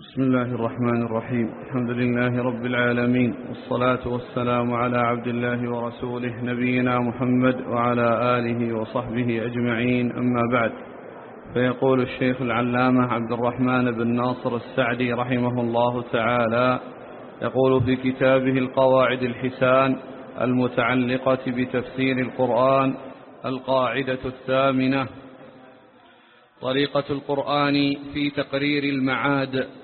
بسم الله الرحمن الرحيم. الحمد لله رب العالمين والصلاة والسلام على عبد الله ورسوله نبينا محمد وعلى آله وصحبه أجمعين. أما بعد فيقول الشيخ العلامة عبد الرحمن بن ناصر السعدي رحمه الله تعالى يقول في كتابه القواعد الحسان المتعلقة بتفسير القرآن القاعدة الثامنة طريقة القرآن في تقرير المعاد.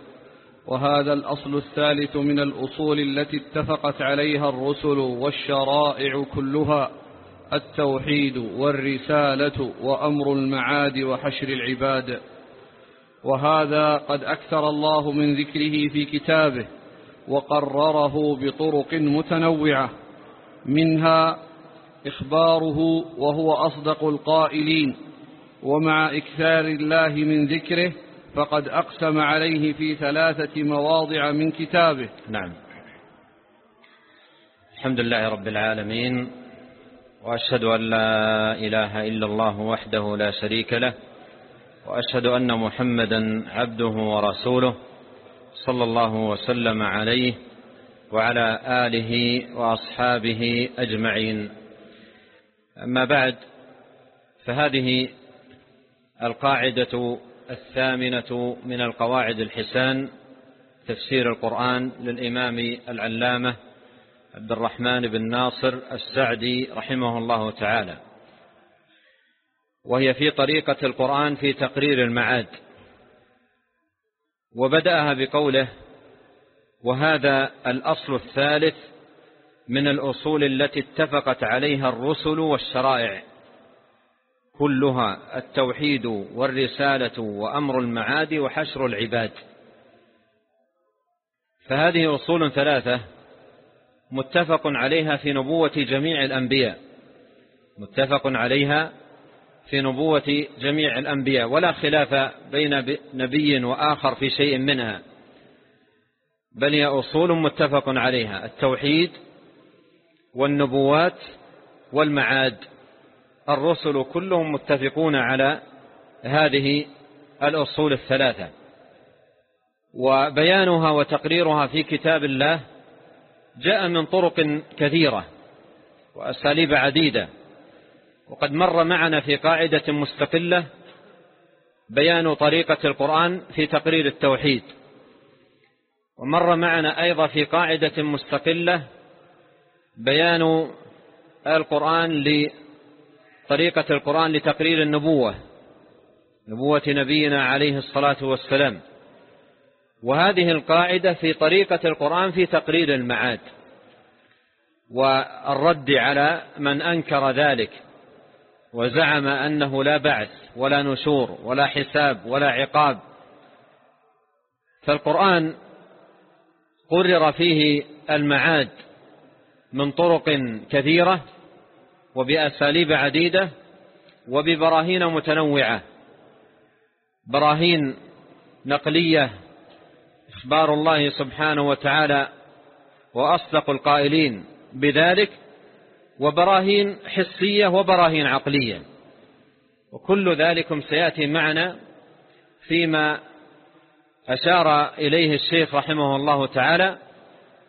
وهذا الأصل الثالث من الأصول التي اتفقت عليها الرسل والشرائع كلها التوحيد والرسالة وأمر المعاد وحشر العباد. وهذا قد أكثر الله من ذكره في كتابه وقرره بطرق متنوعة. منها إخباره وهو أصدق القائلين ومع إكثار الله من ذكره فقد أقسم عليه في ثلاثة مواضع من كتابه. نعم. الحمد لله رب العالمين وأشهد أن لا إله إلا الله وحده لا شريك له وأشهد أن محمدا عبده ورسوله صلى الله وسلم عليه وعلى آله وأصحابه أجمعين. أما بعد فهذه القاعدة الثامنة من القواعد الحسان تفسير القرآن للإمام العلامة عبد الرحمن بن ناصر السعدي رحمه الله تعالى. وهي في طريقة القرآن في تقرير المعاد. وبدأها بقوله وهذا الأصل الثالث من الأصول التي اتفقت عليها الرسل والشرائع كلها التوحيد والرسالة وأمر المعاد وحشر العباد. فهذه أصول ثلاثة متفق عليها في نبوة جميع الأنبياء. متفق عليها في نبوة جميع الأنبياء ولا خلاف بين نبي وآخر في شيء منها. بل هي أصول متفق عليها التوحيد والنبوات والمعاد. الرسل كلهم متفقون على هذه الأصول الثلاثة. وبيانها وتقريرها في كتاب الله جاء من طرق كثيرة وأساليب عديدة. وقد مر معنا في قاعدة مستقلة بيان طريقة القرآن في تقرير التوحيد. ومر معنا أيضا في قاعدة مستقلة بيان القرآن طريقة القرآن لتقرير النبوة نبوة نبينا عليه الصلاة والسلام. وهذه القاعدة في طريقة القرآن في تقرير المعاد والرد على من أنكر ذلك وزعم أنه لا بعث ولا نشور ولا حساب ولا عقاب. فالقرآن قرر فيه المعاد من طرق كثيرة وبأساليب عديدة وببراهين متنوعة. براهين نقلية إخبار الله سبحانه وتعالى وأصدق القائلين بذلك وبراهين حسية وبراهين عقلية. وكل ذلكم سيأتي معنا فيما أشار إليه الشيخ رحمه الله تعالى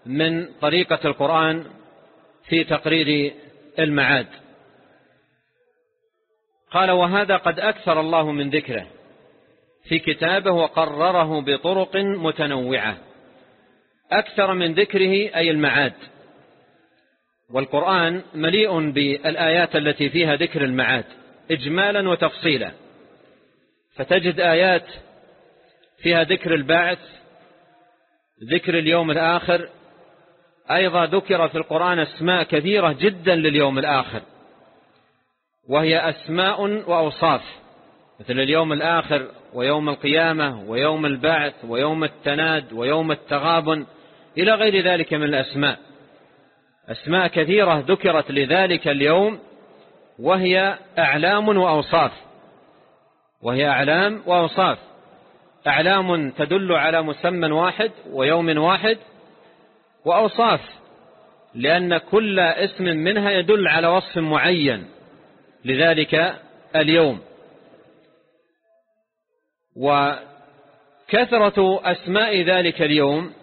من طريقة القرآن في تقرير المعاد. قال وهذا قد أكثر الله من ذكره. في كتابه وقرره بطرق متنوعة. أكثر من ذكره أي المعاد. والقرآن مليء بالآيات التي فيها ذكر المعاد إجمالا وتفصيلا. فتجد آيات فيها ذكر الباعث ذكر اليوم الآخر أيضا ذكر في القرآن أسماء كثيرة جدا لليوم الآخر وهي أسماء وأوصاف مثل اليوم الآخر ويوم القيامة ويوم البعث ويوم التناد ويوم التغابن إلى غير ذلك من الأسماء. أسماء كثيرة ذكرت لذلك اليوم وهي أعلام وأوصاف وهي أعلام وأوصاف. أعلام تدل على مسمى واحد ويوم واحد وأوصاف لأن كل اسم منها يدل على وصف معين لذلك اليوم. كثرة أسماء ذلك اليوم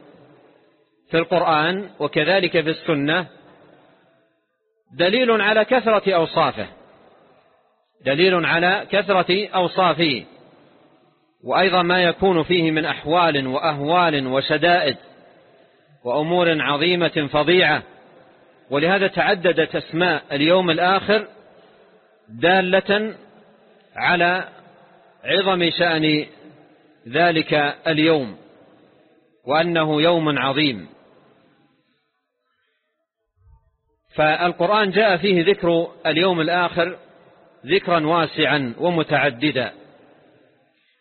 في القرآن وكذلك في السنة دليل على كثرة أوصافه دليل على كثرة أوصافه. وأيضا ما يكون فيه من أحوال وأهوال وشدائد وأمور عظيمة فظيعة. ولهذا تعددت أسماء اليوم الآخر دالة على عظم شأن ذلك اليوم وأنه يوم عظيم. فالقرآن جاء فيه ذكر اليوم الآخر ذكرا واسعا ومتعددا.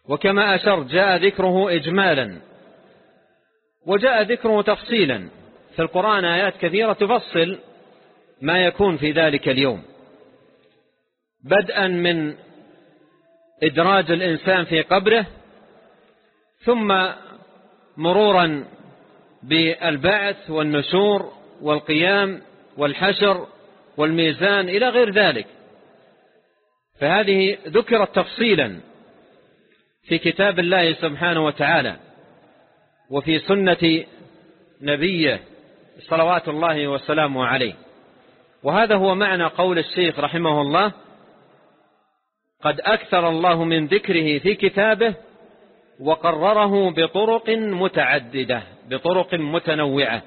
وكما أشر جاء ذكره إجمالا. وجاء ذكره تفصيلا. في القرآن آيات كثيرة تفصل ما يكون في ذلك اليوم. بدءا من إدراج الإنسان في قبره ثم مرورا بالبعث والنشور والقيام والحشر والميزان إلى غير ذلك. فهذه ذكرت تفصيلا في كتاب الله سبحانه وتعالى. وفي سنة نبيه صلوات الله وسلامه عليه. وهذا هو معنى قول الشيخ رحمه الله قد أكثر الله من ذكره في كتابه وقرره بطرق متعددة بطرق متنوعة.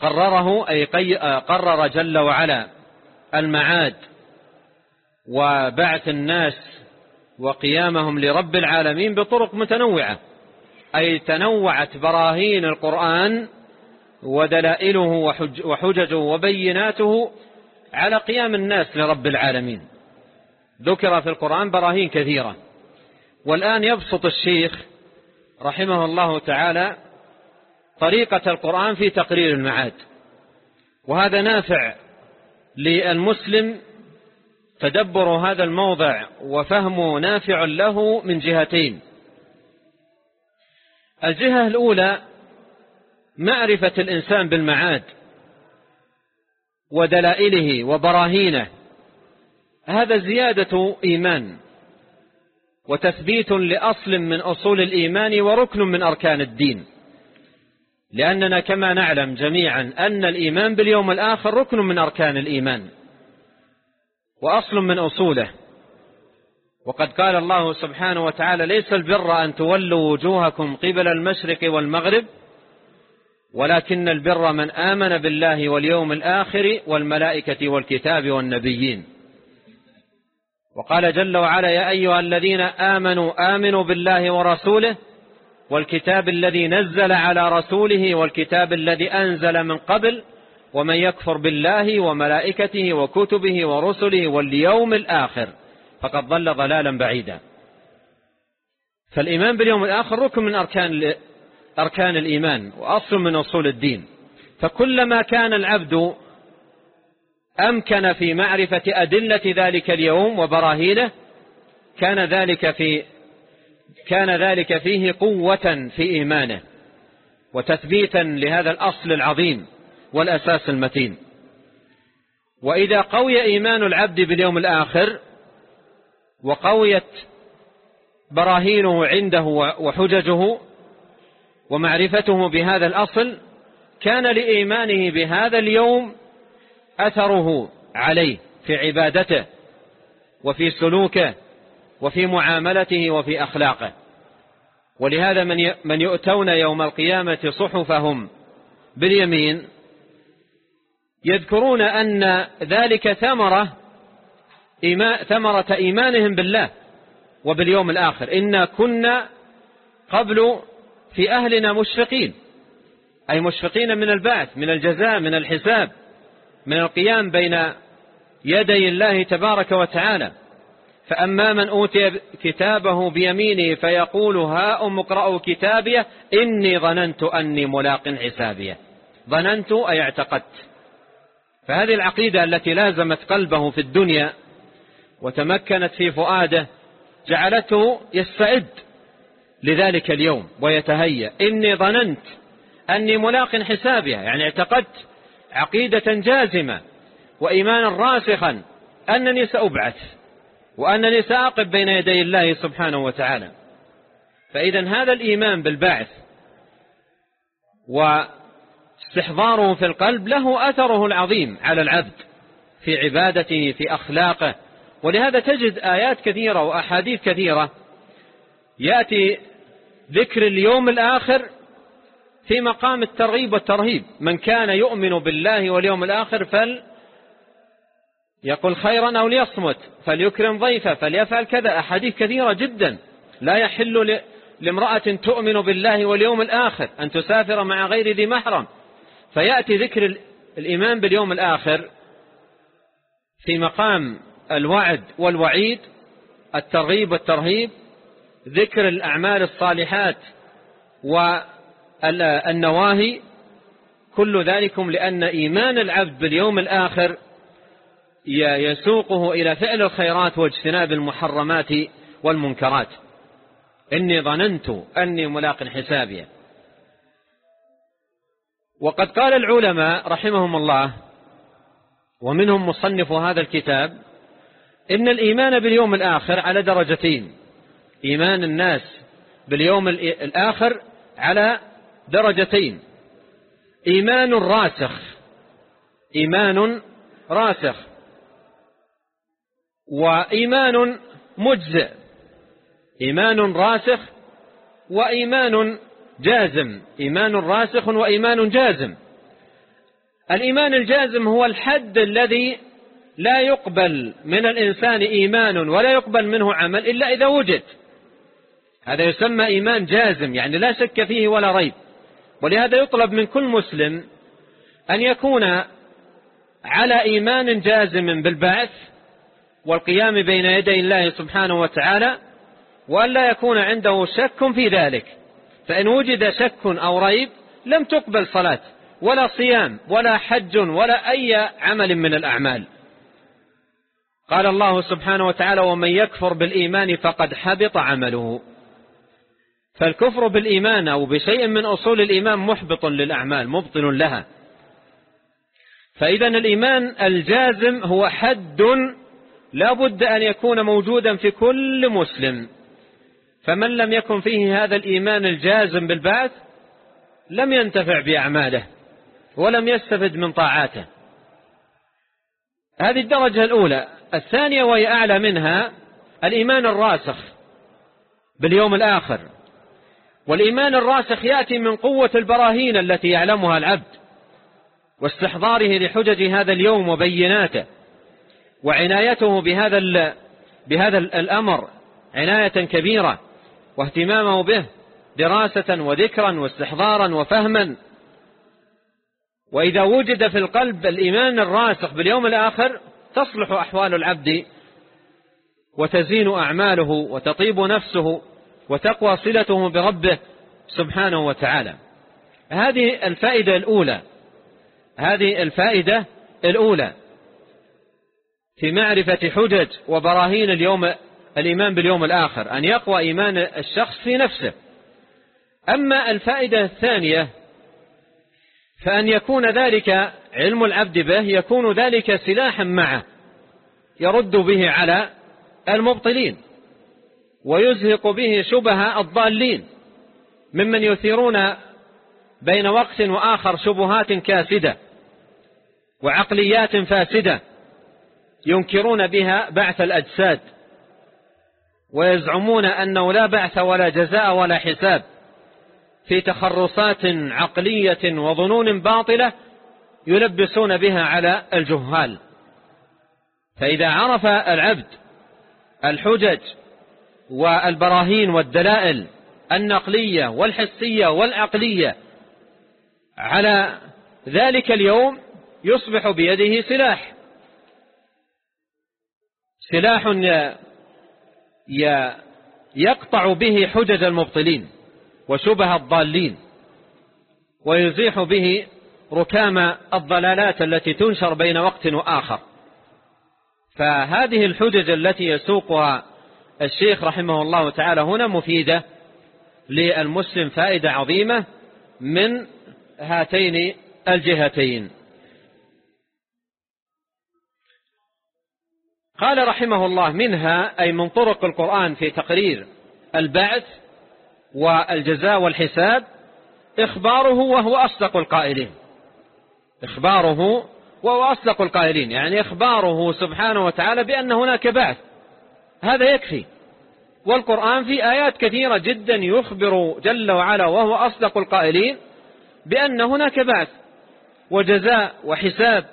قرره أي قرر جل وعلا المعاد وبعث الناس وقيامهم لرب العالمين بطرق متنوعة. أي تنوعت براهين القرآن ودلائله وحججه وبيناته على قيام الناس لرب العالمين. ذكر في القرآن براهين كثيرة. والآن يبسط الشيخ رحمه الله تعالى طريقة القرآن في تقرير المعاد. وهذا نافع للمسلم تدبر هذا الموضع وفهمه نافع له من جهتين. الجهة الأولى معرفة الإنسان بالمعاد ودلائله وبراهينه. هذا زيادة إيمان وتثبيت لأصل من أصول الإيمان وركن من أركان الدين. لأننا كما نعلم جميعا أن الإيمان باليوم الآخر ركن من أركان الإيمان وأصل من أصوله. وقد قال الله سبحانه وتعالى ليس البر أن تولوا وجوهكم قبل المشرق والمغرب ولكن البر من آمن بالله واليوم الآخر والملائكة والكتاب والنبيين. وقال جل وعلا يا أيها الذين آمنوا آمنوا بالله ورسوله والكتاب الذي نزل على رسوله والكتاب الذي أنزل من قبل ومن يكفر بالله وملائكته وكتبه ورسله واليوم الآخر. فقد ضل ضلالا بعيدا. فالإيمان باليوم الآخر ركن من أركان, أركان الإيمان وأصل من أصول الدين. فكلما كان العبد أمكن في معرفة أدلة ذلك اليوم وبراهينه كان ذلك في كان ذلك فيه قوة في إيمانه وتثبيتا لهذا الأصل العظيم والأساس المتين. وإذا قوي إيمان العبد باليوم الآخر وقويت براهينه عنده وحججه ومعرفته بهذا الأصل كان لإيمانه بهذا اليوم أثره عليه في عبادته وفي سلوكه وفي معاملته وفي أخلاقه. ولهذا من يؤتون يوم القيامة صحفهم باليمين يذكرون أن ذلك ثمرة ثمرة إيمانهم بالله وباليوم الآخر. إنا كنا قبل في أهلنا مشفقين. أي مشفقين من البعث من الجزاء من الحساب من القيام بين يدي الله تبارك وتعالى. فأما من أوتي كتابه بيمينه فيقول ها أم اقرأوا كتابيه إني ظننت أني ملاق حسابيه. ظننت أي اعتقدت. فهذه العقيدة التي لازمت قلبه في الدنيا وتمكنت في فؤاده جعلته يستعد لذلك اليوم ويتهيأ. إني ظننت أني ملاق حسابها يعني اعتقدت عقيدة جازمة وإيمانا راسخا أنني سأبعث وأنني سأقف بين يدي الله سبحانه وتعالى. فإذا هذا الإيمان بالبعث واستحضاره في القلب له أثره العظيم على العبد في عبادته في أخلاقه ولهذا تجد آيات كثيرة وأحاديث كثيرة. يأتي ذكر اليوم الآخر في مقام الترغيب والترهيب. من كان يؤمن بالله واليوم الآخر فل يقول خيرا أو ليصمت فليكرم ضيفه فليفعل كذا. أحاديث كثيرة جدا. لا يحل لامرأة تؤمن بالله واليوم الآخر أن تسافر مع غير ذي محرم. فيأتي ذكر الإيمان باليوم الآخر في مقام الوعد والوعيد الترغيب والترهيب ذكر الأعمال الصالحات والنواهي كل ذلكم لأن إيمان العبد باليوم الآخر يسوقه إلى فعل الخيرات واجتناب المحرمات والمنكرات. إني ظننت أني ملاق حسابي. وقد قال العلماء رحمهم الله ومنهم مصنف هذا الكتاب إن الإيمان باليوم الآخر على درجتين. إيمان الناس باليوم الآخر على درجتين. إيمان راسخ. إيمان راسخ. وإيمان مجزئ. إيمان راسخ وإيمان جازم. إيمان راسخ وإيمان جازم. الإيمان الجازم هو الحد الذي لا يقبل من الإنسان إيمان ولا يقبل منه عمل إلا إذا وجد. هذا يسمى إيمان جازم يعني لا شك فيه ولا ريب. ولهذا يطلب من كل مسلم أن يكون على إيمان جازم بالبعث والقيام بين يدي الله سبحانه وتعالى وأن لا يكون عنده شك في ذلك. فإن وجد شك أو ريب لم تقبل صلاة ولا صيام ولا حج ولا أي عمل من الأعمال. قال الله سبحانه وتعالى ومن يكفر بالإيمان فقد حبط عمله. فالكفر بالإيمان أو بشيء من أصول الإيمان محبط للأعمال مبطل لها. فإذا الإيمان الجازم هو حد لا بد أن يكون موجودا في كل مسلم. فمن لم يكن فيه هذا الإيمان الجازم بالبعث لم ينتفع بأعماله ولم يستفد من طاعاته. هذه الدرجة الأولى. الثانية وهي أعلى منها الإيمان الراسخ باليوم الآخر. والإيمان الراسخ يأتي من قوة البراهين التي يعلمها العبد واستحضاره لحجج هذا اليوم وبيناته وعنايته بهذا بهذا الأمر عناية كبيرة واهتمامه به دراسة وذكرا واستحضارا وفهما. وإذا وجد في القلب الإيمان الراسخ باليوم الآخر تصلح أحوال العبد وتزين أعماله وتطيب نفسه وتقوى صلته بربه سبحانه وتعالى. هذه الفائدة الأولى. هذه الفائدة الأولى. في معرفة حجج وبراهين اليوم الإيمان باليوم الآخر أن يقوى إيمان الشخص في نفسه. أما الفائدة الثانية فأن يكون ذلك علم العبد به يكون ذلك سلاحا معه يرد به على المبطلين ويزهق به شبه الضالين ممن يثيرون بين وقت وآخر شبهات كاسدة وعقليات فاسدة ينكرون بها بعث الأجساد ويزعمون أنه لا بعث ولا جزاء ولا حساب. في تخرصات عقلية وظنون باطلة يلبسون بها على الجهال. فإذا عرف العبد الحجج والبراهين والدلائل النقلية والحسية والعقلية على ذلك اليوم يصبح بيده سلاح. سلاح يقطع به حجج المبطلين. وشبه الضالين ويزيح به ركام الضلالات التي تنشر بين وقت وآخر. فهذه الحجج التي يسوقها الشيخ رحمه الله تعالى هنا مفيدة للمسلم فائدة عظيمة من هاتين الجهتين. قال رحمه الله منها أي من طرق القرآن في تقرير البعث والجزاء والحساب إخباره وهو أصدق القائلين. إخباره وهو أصدق القائلين يعني إخباره سبحانه وتعالى بأن هناك بعث. هذا يكفي. والقرآن في آيات كثيرة جدا يخبر جل وعلا وهو أصدق القائلين بأن هناك بعث. وجزاء وحساب.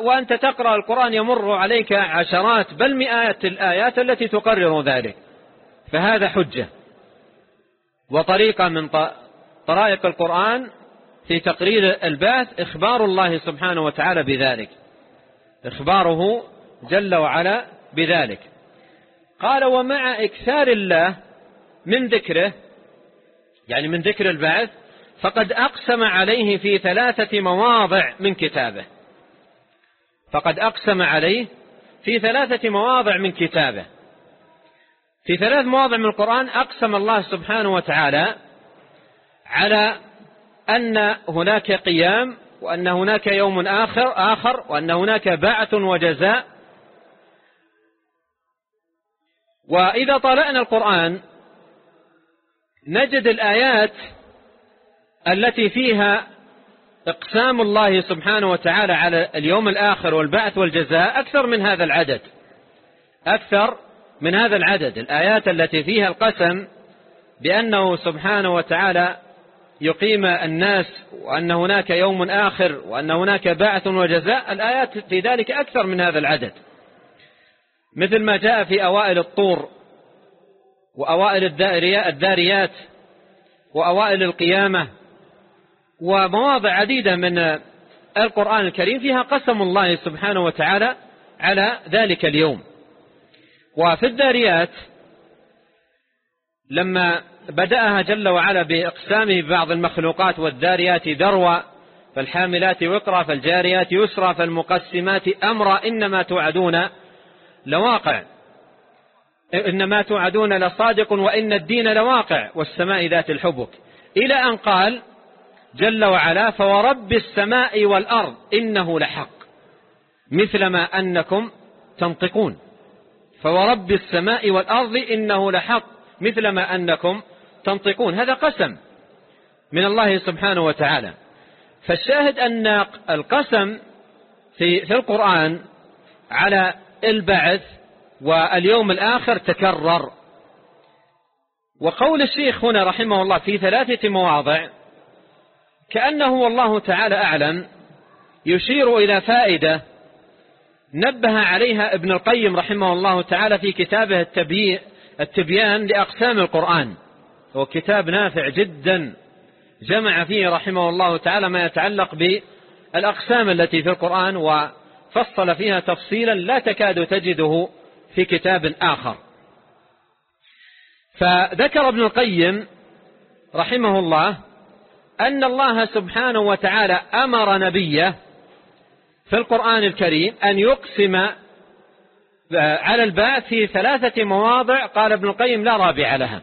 وأنت تقرأ القرآن يمر عليك عشرات بل مئات الآيات التي تقرر ذلك. فهذا حجة. وطريقة من طرائق القرآن في تقرير البعث إخبار الله سبحانه وتعالى بذلك. إخباره جل وعلا بذلك. قال ومع إكثار الله من ذكره يعني من ذكر البعث فقد أقسم عليه في ثلاثة مواضع من كتابه فقد أقسم عليه في ثلاثة مواضع من كتابه. في ثلاث مواضع من القرآن أقسم الله سبحانه وتعالى على أن هناك قيام وأن هناك يوم آخر آخر وأن هناك بعث وجزاء. وإذا طالعنا القرآن نجد الآيات التي فيها إقسام الله سبحانه وتعالى على اليوم الآخر والبعث والجزاء أكثر من هذا العدد. أكثر من هذا العدد. الآيات التي فيها القسم بأنه سبحانه وتعالى يقيم الناس وأن هناك يوم آخر وأن هناك بعث وجزاء. الآيات في ذلك أكثر من هذا العدد. مثل ما جاء في أوائل الطور وأوائل الداريات وأوائل القيامة ومواضع عديدة من القرآن الكريم فيها قسم الله سبحانه وتعالى على ذلك اليوم. وفي الداريات لما بدأها جل وعلا بإقسامه ببعض المخلوقات والذاريات ذروة فالحاملات وقرا فالجاريات يسرى فالمقسمات أمرا إنما توعدون لواقع. إنما توعدون لصادق وإن الدين لواقع والسماء ذات الحبك. إلى أن قال جل وعلا فورب السماء والأرض إنه لحق مثلما أنكم تنطقون. فورب السماء والأرض إنه لحق مثلما أنكم تنطقون. هذا قسم من الله سبحانه وتعالى. فالشاهد أن القسم في, في القرآن على البعث واليوم الآخر تكرر. وقول الشيخ هنا رحمه الله في ثلاثة مواضع كأنه والله تعالى أعلم يشير إلى فائدة نبه عليها ابن القيم رحمه الله تعالى في كتابه التبيان لأقسام القرآن. هو كتاب نافع جدا. جمع فيه رحمه الله تعالى ما يتعلق بالأقسام التي في القرآن وفصل فيها تفصيلا لا تكاد تجده في كتاب آخر. فذكر ابن القيم رحمه الله أن الله سبحانه وتعالى أمر نبيه في القرآن الكريم أن يقسم على الباء في ثلاثة مواضع قال ابن القيم لا رابع لها.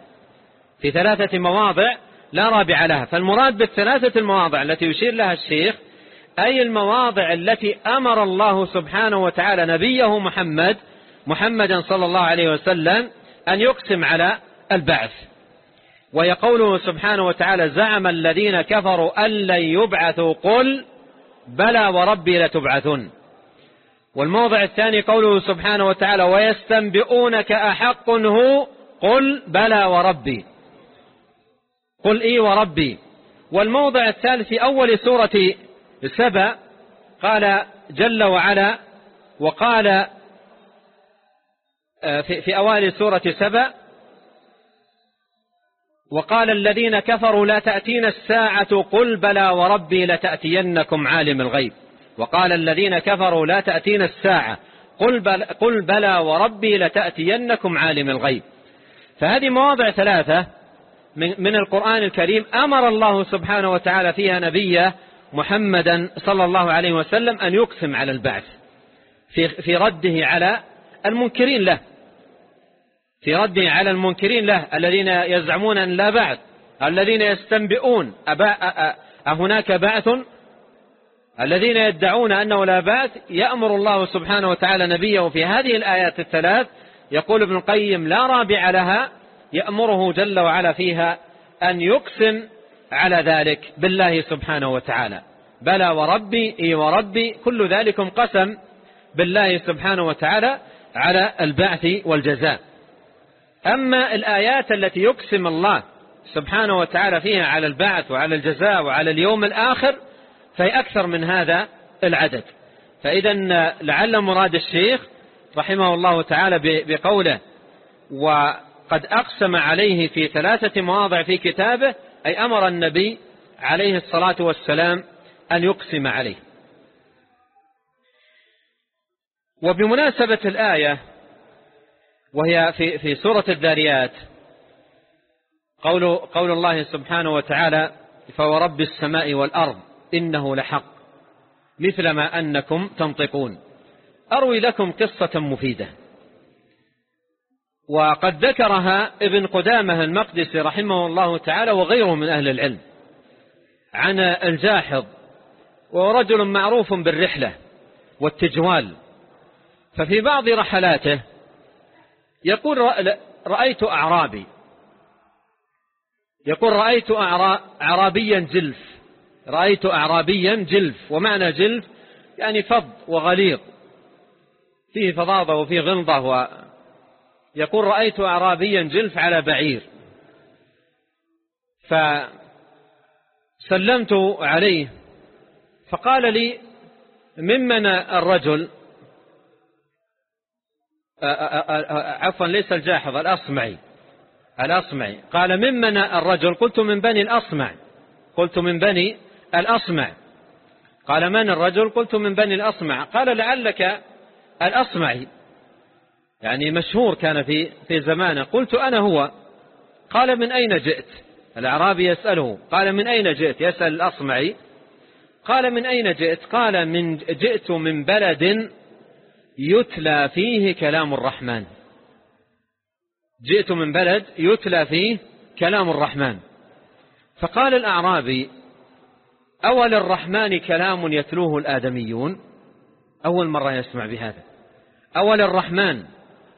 في ثلاثة مواضع لا رابع لها. فالمراد بالثلاثة المواضع التي يشير لها الشيخ أي المواضع التي أمر الله سبحانه وتعالى نبيه محمد محمدا صلى الله عليه وسلم أن يقسم على البعث. وهي قوله سبحانه وتعالى زعم الذين كفروا أن لن يبعثوا قل بلى وربي لتبعثن. والموضع الثاني قوله سبحانه وتعالى ويستنبئونك أحق هو قل بلى وربي. قل إي وربي. والموضع الثالث في أول سورة سبأ قال جل وعلا وقال آه، في, في أوائل سورة سبأ وقال الذين كفروا لا تأتين الساعة قل بلى وربي لتأتينكم عالم الغيب. وقال الذين كفروا لا تأتين الساعة قل, قل بلى وربي لتأتينكم عالم الغيب. فهذه مواضع ثلاثة من القرآن الكريم أمر الله سبحانه وتعالى فيها نبيه محمدا صلى الله عليه وسلم أن يقسم على البعث في, في رده على المنكرين له. في رده على المنكرين له الذين يزعمون أن لا بعث الذين يستنبئون أهناك بعث؟ الذين يدعون أنه لا بعث يأمر الله سبحانه وتعالى نبيه في هذه الآيات الثلاث. يقول ابن القيم لا رابع لها يأمره جل وعلا فيها أن يقسم على ذلك بالله سبحانه وتعالى. بلى وربي إي وربي كل ذلكم قسم بالله سبحانه وتعالى على البعث والجزاء. أما الآيات التي يقسم الله سبحانه وتعالى فيها على البعث وعلى الجزاء وعلى اليوم الآخر فهي أكثر من هذا العدد. فإذا لعل مراد الشيخ رحمه الله تعالى بقوله وقد أقسم عليه في ثلاثة مواضع في كتابه أي أمر النبي عليه الصلاة والسلام أن يقسم عليه. وبمناسبة الآية وهي في في سورة الذاريات. قول قول الله سبحانه وتعالى فورب السماء والأرض إنه لحق مثل ما أنكم تنطقون. أروي لكم قصة مفيدة. وقد ذكرها ابن قدامة المقدسي رحمه الله تعالى وغيره من أهل العلم عن الجاحظ وهو رجل معروف بالرحلة والتجوال. ففي بعض رحلاته يقول رأيت أعرابي. يقول رأيت أعرابيا جلف. رأيت أعرابيا جلف. ومعنى جلف يعني فض وغليظ. فيه فظاظة وفيه غلظة يقول رأيت أعرابيا جلف على بعير. فسلمت عليه. فقال لي ممن الرجل؟ عفوا ليس الجاحظ الأصمعي. الأصمعي. قال ممن الرجل؟ قلت من بني الأصمع قلت من بني الأصمع قال من الرجل؟ قلت من بني الأصمع قال لعلك الأصمعي. يعني مشهور كان في في زمانه. قلت أنا هو. قال من أين جئت؟ الأعرابي يسأله. قال من أين جئت؟ يسأل الأصمعي. قال من أين جئت؟ قال من جئت من بلد يتلى فيه كلام الرحمن. جئت من بلد يتلى فيه كلام الرحمن. فقال الأعرابي أول الرحمن كلام يتلوه الآدميون؟ أول مرة يسمع بهذا. أول الرحمن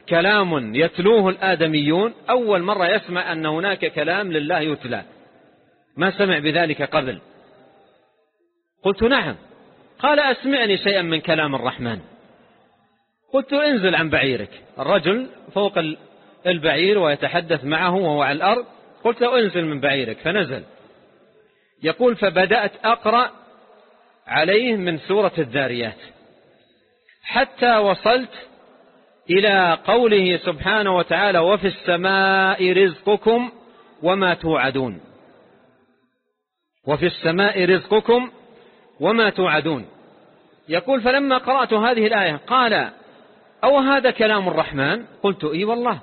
كلام يتلوه الآدميون؟ أول مرة يسمع أن هناك كلام لله يتلى. ما سمع بذلك قبل؟ قلت نعم. قال أسمعني شيئا من كلام الرحمن. قلت انزل عن بعيرك. الرجل فوق البعير ويتحدث معه وهو على الأرض. قلت له انزل من بعيرك. فنزل. يقول فبدأت أقرأ عليه من سورة الذاريات. حتى وصلت إلى قوله سبحانه وتعالى وفي السماء رزقكم وما توعدون. وفي السماء رزقكم وما توعدون. يقول فلما قرأت هذه الآية قال أو هذا كلام الرحمن؟ قلت إي والله.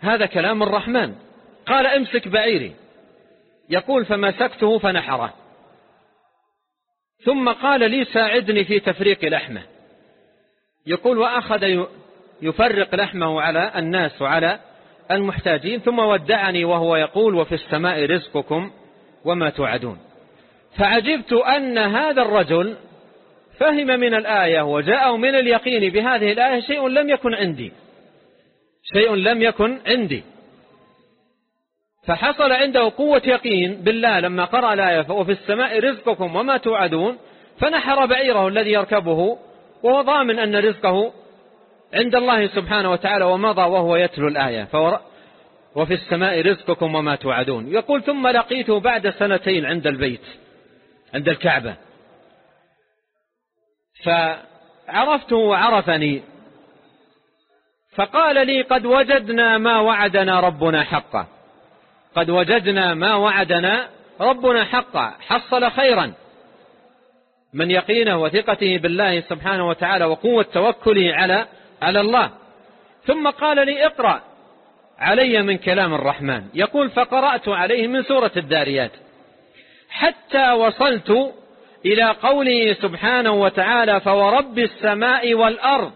هذا كلام الرحمن. قال امسك بعيري. يقول فمسكته فنحره. ثم قال لي ساعدني في تفريق لحمه. يقول وأخذ يفرق لحمه على الناس وعلى المحتاجين ثم ودعني وهو يقول وفي السماء رزقكم وما توعدون. فعجبت أن هذا الرجل فهم من الآية وجاءه من اليقين بهذه الآية شيء لم يكن عندي. شيء لم يكن عندي. فحصل عنده قوة يقين بالله لما قرأ الآية وفي السماء رزقكم وما توعدون فنحر بعيره الذي يركبه وهو ضامن أن رزقه عند الله سبحانه وتعالى ومضى وهو يتلو الآية. وفي السماء رزقكم وما توعدون يقول ثم لقيته بعد سنتين عند البيت عند الكعبة فعرفته وعرفني. فقال لي قد وجدنا ما وعدنا ربنا حقا. قد وجدنا ما وعدنا ربنا حقا. حصل خيرا. من يقينه وثقته بالله سبحانه وتعالى وقوة توكله على على الله. ثم قال لي اقرأ علي من كلام الرحمن. يقول فقرأت عليه من سورة الداريات. حتى وصلت إلى قوله سبحانه وتعالى فورب السماء والأرض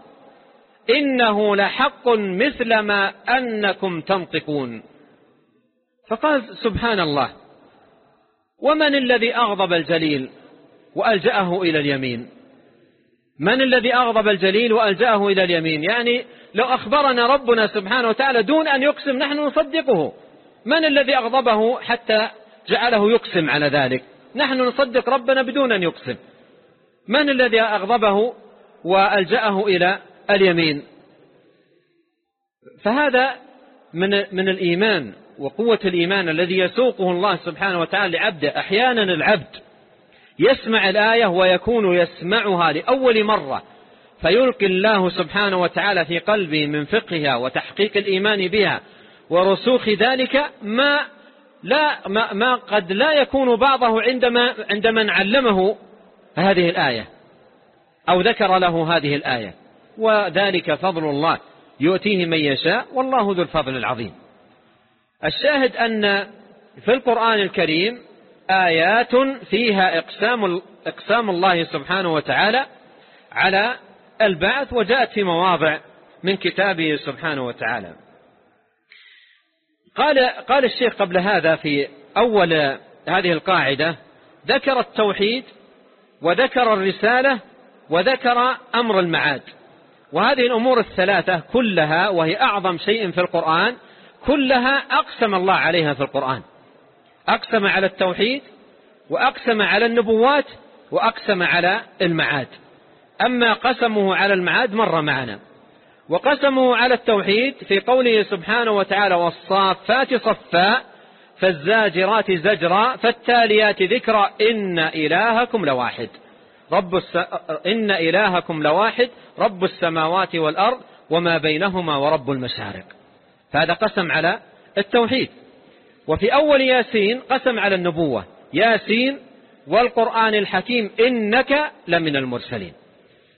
إنه لحق مثل ما أنكم تنطقون فقال سبحان الله ومن الذي أغضب الجليل وألجأه إلى اليمين؟ من الذي أغضب الجليل وألجأه إلى اليمين؟ يعني لو أخبرنا ربنا سبحانه وتعالى دون أن يقسم نحن نصدقه من الذي أغضبه حتى جعله يقسم على ذلك؟ نحن نصدق ربنا بدون أن يقسم. من الذي أغضبه وألجأه إلى اليمين؟ فهذا من من الإيمان وقوة الإيمان الذي يسوقه الله سبحانه وتعالى لعبده أحيانا العبد يسمع الآية ويكون يسمعها لأول مرة فيلقي الله سبحانه وتعالى في قلبه من فقهها وتحقيق الإيمان بها ورسوخ ذلك ما لا ما, ما قد لا يكون بعضه عندما عند من علمه هذه الآية أو ذكر له هذه الآية. وذلك فضل الله. يؤتيه من يشاء والله ذو الفضل العظيم. الشاهد أن في القرآن الكريم آيات فيها إقسام, إقسام الله سبحانه وتعالى على البعث وجاءت في مواضع من كتابه سبحانه وتعالى. قال, قال الشيخ قبل هذا في أول هذه القاعدة ذكر التوحيد وذكر الرسالة وذكر أمر المعاد. وهذه الأمور الثلاثة كلها وهي أعظم شيء في القرآن كلها أقسم الله عليها في القرآن. أقسم على التوحيد وأقسم على النبوات وأقسم على المعاد. أما قسمه على المعاد مر معنا. وقسمه على التوحيد في قوله سبحانه وتعالى والصافات صفا فالزاجرات زجرا فالتاليات ذكرا إن إلهكم لواحد. رب الس... إن إلهكم لواحد رب السماوات والأرض وما بينهما ورب المشارق. فهذا قسم على التوحيد. وفي أول ياسين قسم على النبوة. ياسين والقرآن الحكيم إنك لمن المرسلين.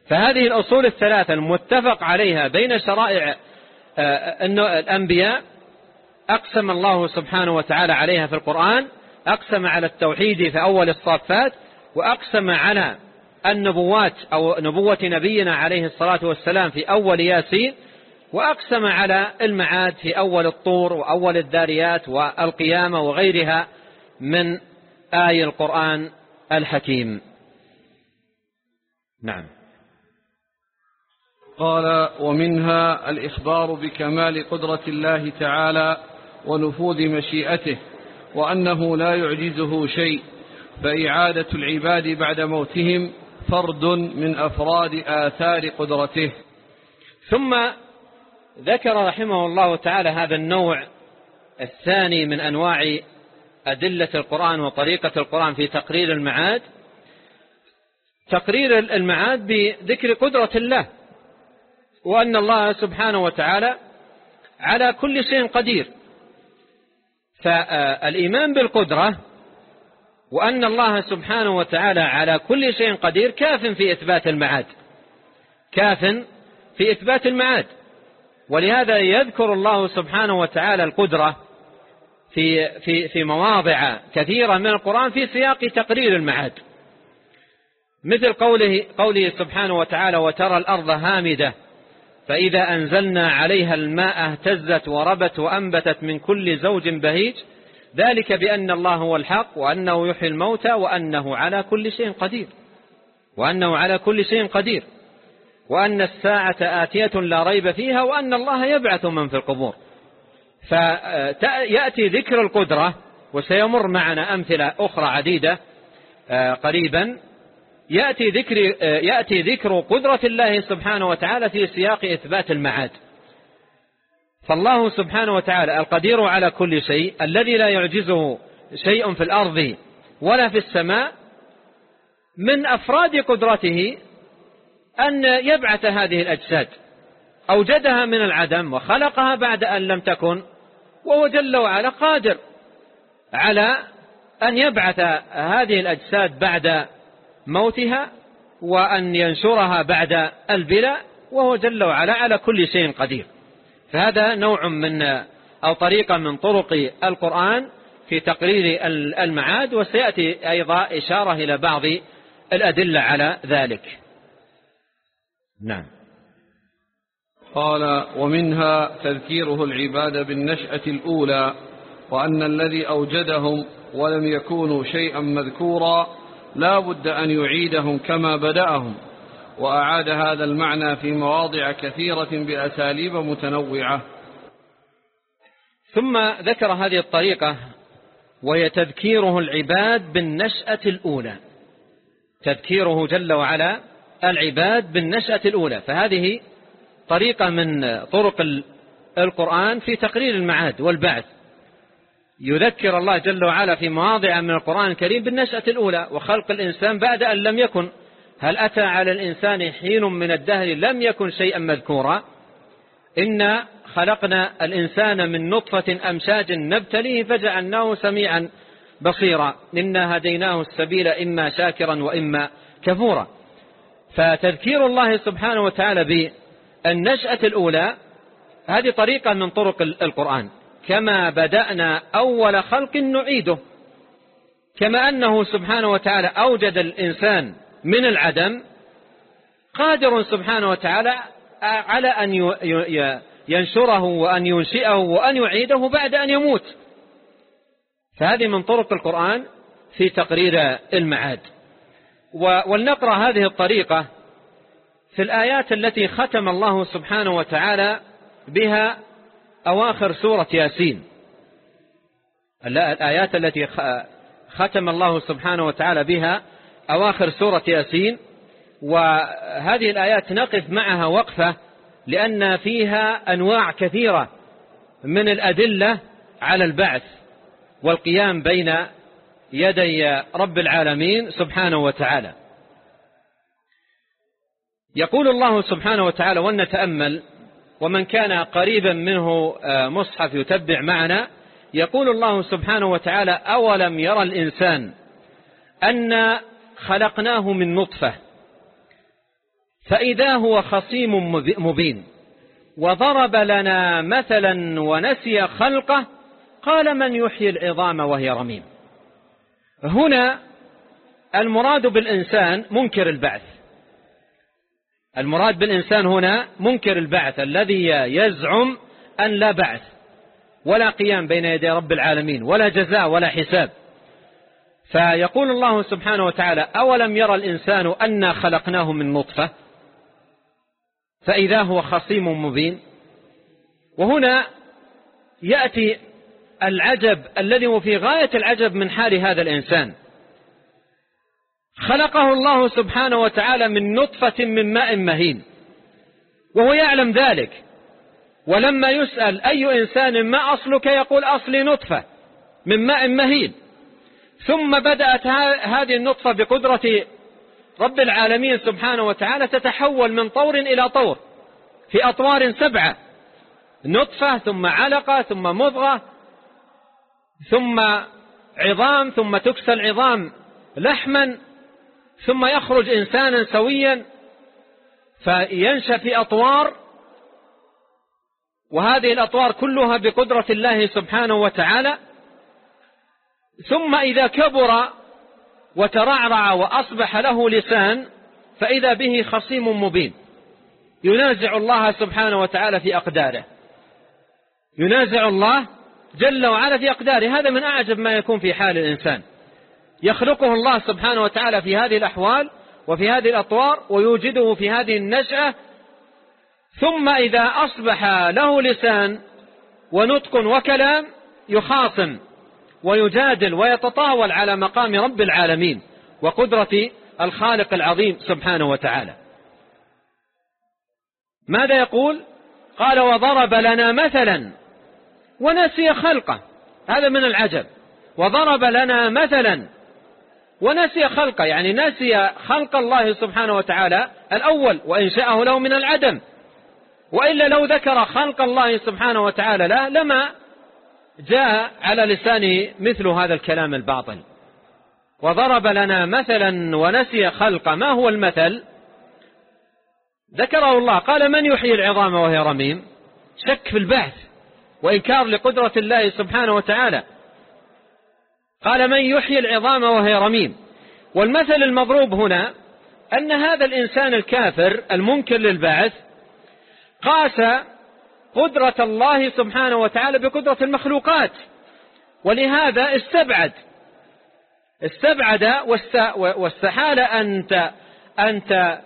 فهذه الأصول الثلاثة المتفق عليها بين شرائع آه، الأنبياء أقسم الله سبحانه وتعالى عليها في القرآن أقسم على التوحيد في أول الصافات وأقسم على النبوات أو نبوة نبينا عليه الصلاة والسلام في أول ياسين وأقسم على المعاد في أول الطور وأول الذاريات والقيامة وغيرها من آي القرآن الحكيم. نعم. قال ومنها الإخبار بكمال قدرة الله تعالى ونفوذ مشيئته وأنه لا يعجزه شيء فإعادة العباد بعد موتهم فرد من أفراد آثار قدرته. ثم ذكر رحمه الله تعالى هذا النوع الثاني من أنواع أدلة القرآن وطريقة القرآن في تقرير المعاد. تقرير المعاد بذكر قدرة الله. وأن الله سبحانه وتعالى على كل شيء قدير. فالإيمان بالقدرة وأن الله سبحانه وتعالى على كل شيء قدير كاف في إثبات المعاد. كاف في إثبات المعاد. ولهذا يذكر الله سبحانه وتعالى القدرة في, في, في مواضع كثيرة من القرآن في سياق تقرير المعاد. مثل قوله, قوله سبحانه وتعالى وترى الأرض هامدة فإذا أنزلنا عليها الماء اهتزت وربت وأنبتت من كل زوج بهيج ذلك بأن الله هو الحق وأنه يحيي الموتى وأنه على كل شيء قدير. وأنه على كل شيء قدير. وأن الساعة آتية لا ريب فيها وأن الله يبعث من في القبور. فيأتي ذكر القدرة وسيمر معنا أمثلة أخرى عديدة آه، قريبا. يأتي ذكر, يأتي ذكر قدرة الله سبحانه وتعالى في سياق إثبات المعاد. فالله سبحانه وتعالى القدير على كل شيء الذي لا يعجزه شيء في الأرض ولا في السماء من أفراد قدرته أن يبعث هذه الأجساد. أوجدها من العدم وخلقها بعد أن لم تكن وهو جل وعلا قادر على أن يبعث هذه الأجساد بعد موتها وأن ينشرها بعد البلاء وهو جل وعلا على كل شيء قدير. فهذا نوع من أو طريقة من طرق القرآن في تقرير المعاد وسيأتي أيضا إشارة إلى بعض الأدلة على ذلك. نعم. قال ومنها تذكيره العباد بالنشأة الأولى وأن الذي أوجدهم ولم يكونوا شيئا مذكورا لا بد أن يعيدهم كما بدأهم وأعاد هذا المعنى في مواضع كثيرة بأساليب متنوعة. ثم ذكر هذه الطريقة وهي تذكيره العباد بالنشأة الأولى. تذكيره جل وعلا العباد بالنشأة الأولى. فهذه طريقة من طرق القرآن في تقرير المعاد والبعث. يذكر الله جل وعلا في مواضع من القرآن الكريم بالنشأة الأولى وخلق الإنسان بعد أن لم يكن. هل أتى على الإنسان حين من الدهر لم يكن شيئا مذكورا؟ إنا خلقنا الإنسان من نطفة أمشاج نبتليه فجعلناه سميعا بصيرا. إنا هديناه السبيل إما شاكرا وإما كفورا. فتذكير الله سبحانه وتعالى بالنشأة الأولى هذه طريقة من طرق القرآن. كما بدأنا أول خلق نعيده. كما أنه سبحانه وتعالى أوجد الإنسان من العدم قادر سبحانه وتعالى على أن ينشره وأن ينشئه وأن يعيده بعد أن يموت. فهذه من طرق القرآن في تقرير المعاد. ولنقرأ هذه الطريقة في الآيات التي ختم الله سبحانه وتعالى بها أواخر سورة ياسين. الآيات التي ختم الله سبحانه وتعالى بها أواخر سورة ياسين. وهذه الآيات نقف معها وقفة لأن فيها أنواع كثيرة من الأدلة على البعث والقيام بين يدي رب العالمين سبحانه وتعالى. يقول الله سبحانه وتعالى ولنتأمل ومن كان قريبا منه آه، مصحف يتبع معنا يقول الله سبحانه وتعالى أولم يرى الإنسان أن خلقناه من نطفة؟ فإذا هو خصيم مبين. وضرب لنا مثلا ونسي خلقه قال من يحيي العظام وهي رميم؟ هنا المراد بالإنسان منكر البعث. المراد بالإنسان هنا منكر البعث الذي يزعم أن لا بعث ولا قيام بين يدي رب العالمين ولا جزاء ولا حساب. فيقول الله سبحانه وتعالى أولم يرى الإنسان أنا خلقناه من نطفة؟ فإذا هو خصيم مبين. وهنا يأتي العجب الذي هو في غاية العجب من حال هذا الإنسان. خلقه الله سبحانه وتعالى من نطفة من ماء مهين. وهو يعلم ذلك. ولما يسأل أي إنسان ما أصلك يقول أصلي نطفة من ماء مهين. ثم بدأت هذه النطفة بقدرة رب العالمين سبحانه وتعالى تتحول من طور إلى طور في أطوار سبعة. نطفة ثم علقة ثم مضغة ثم عظام ثم تكسى العظام لحما ثم يخرج إنسانا سويا فينشأ في أطوار وهذه الأطوار كلها بقدرة الله سبحانه وتعالى. ثم إذا كبر وترعرع وأصبح له لسان فإذا به خصيم مبين. ينازع الله سبحانه وتعالى في أقداره. ينازع الله جل وعلا في أقداره. هذا من أعجب ما يكون في حال الإنسان. يخلقه الله سبحانه وتعالى في هذه الأحوال وفي هذه الأطوار ويوجده في هذه النشأة. ثم إذا أصبح له لسان ونطق وكلام يخاصم ويجادل ويتطاول على مقام رب العالمين وقدرة الخالق العظيم سبحانه وتعالى. ماذا يقول؟ قال وضرب لنا مثلا ونسي خلقه. هذا من العجب. وضرب لنا مثلا ونسي خلقه يعني نسي خلق الله سبحانه وتعالى الأول وإنشاءه له من العدم. وإلا لو ذكر خلق الله سبحانه وتعالى لا لما جاء على لسانه مثل هذا الكلام الباطل. وضرب لنا مثلا ونسي خلقه ما هو المثل؟ ذكره الله قال من يحيي العظام وهي رميم؟ شك في البعث وإنكار لقدرة الله سبحانه وتعالى. قال من يحيي العظام وهي رميم. والمثل المضروب هنا أن هذا الإنسان الكافر المنكر للبعث قاس قدرة الله سبحانه وتعالى بقدرة المخلوقات ولهذا استبعد. استبعد واستحال أنت, أنت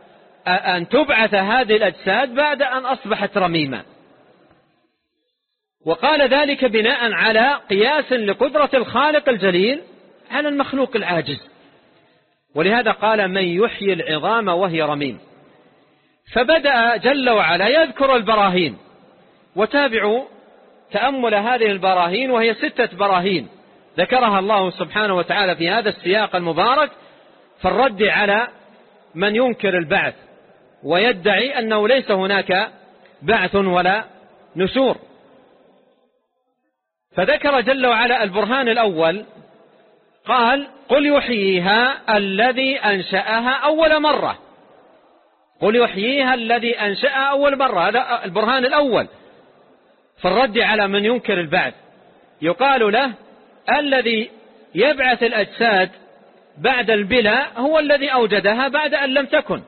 أن تبعث هذه الأجساد بعد أن أصبحت رميمة وقال ذلك بناء على قياس لقدرة الخالق الجليل على المخلوق العاجز. ولهذا قال من يحيي العظام وهي رميم. فبدأ جل وعلا يذكر البراهين. وتابعوا تأمل هذه البراهين وهي ستة براهين ذكرها الله سبحانه وتعالى في هذا السياق المبارك فالرد على من ينكر البعث ويدعي أنه ليس هناك بعث ولا نشور. فذكر جل وعلا البرهان الأول قال قل يحييها الذي أنشأها أول مرة. قل يحييها الذي أنشأها أول مرة هذا البرهان الأول. في الرد على من ينكر البعث يقال له الذي يبعث الأجساد بعد البلاء هو الذي أوجدها بعد أن لم تكن.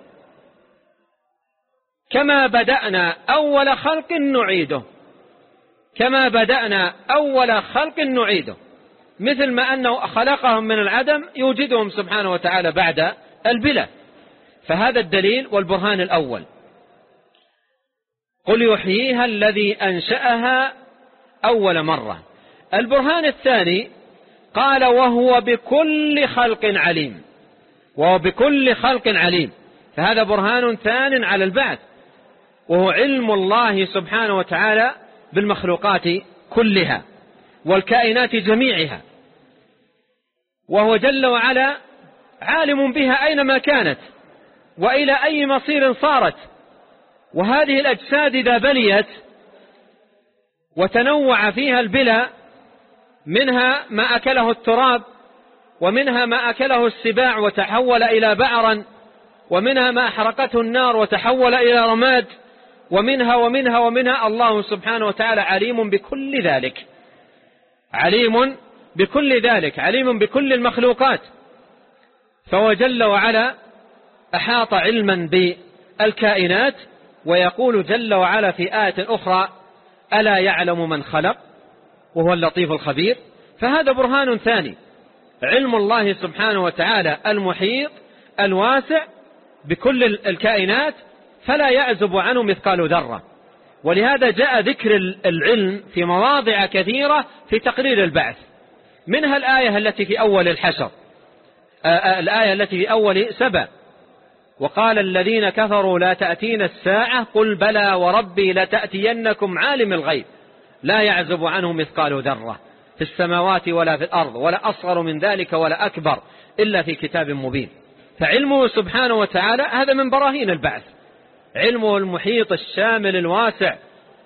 كما بدأنا أول خلق نعيده. كما بدأنا أول خلق نعيده مثل ما أنه خلقهم من العدم يوجدهم سبحانه وتعالى بعد البلاء فهذا الدليل والبرهان الأول. قل يحييها الذي أنشأها أول مرة. البرهان الثاني قال وهو بكل خلق عليم. وهو بكل خلق عليم. فهذا برهان ثان على البعث. وهو علم الله سبحانه وتعالى بالمخلوقات كلها والكائنات جميعها. وهو جل وعلا عالم بها أينما كانت وإلى أي مصير صارت. وهذه الأجساد إذا بليت وتنوع فيها البلا منها ما أكله التراب ومنها ما أكله السباع وتحول إلى بعرا ومنها ما أحرقته النار وتحول إلى رماد. ومنها ومنها ومنها الله سبحانه وتعالى عليم بكل ذلك. عليم بكل ذلك عليم بكل المخلوقات. فهو جل وعلا أحاط علما بالكائنات ويقول جل وعلا في آية أخرى ألا يعلم من خلق؟ وهو اللطيف الخبير. فهذا برهان ثاني. علم الله سبحانه وتعالى المحيط الواسع بكل الكائنات فلا يعزب عنه مثقال ذرة. ولهذا جاء ذكر العلم في مواضع كثيرة في تقرير البعث. منها الآية التي في أول الحشر. الآية التي في أول سبأ وقال الذين كفروا لا تأتين الساعة قل بلى وربي لتأتينكم عالم الغيب. لا يعزب عنه مثقال ذرة في السماوات ولا في الأرض ولا أصغر من ذلك ولا أكبر إلا في كتاب مبين. فعلمه سبحانه وتعالى هذا من براهين البعث. علمه المحيط الشامل الواسع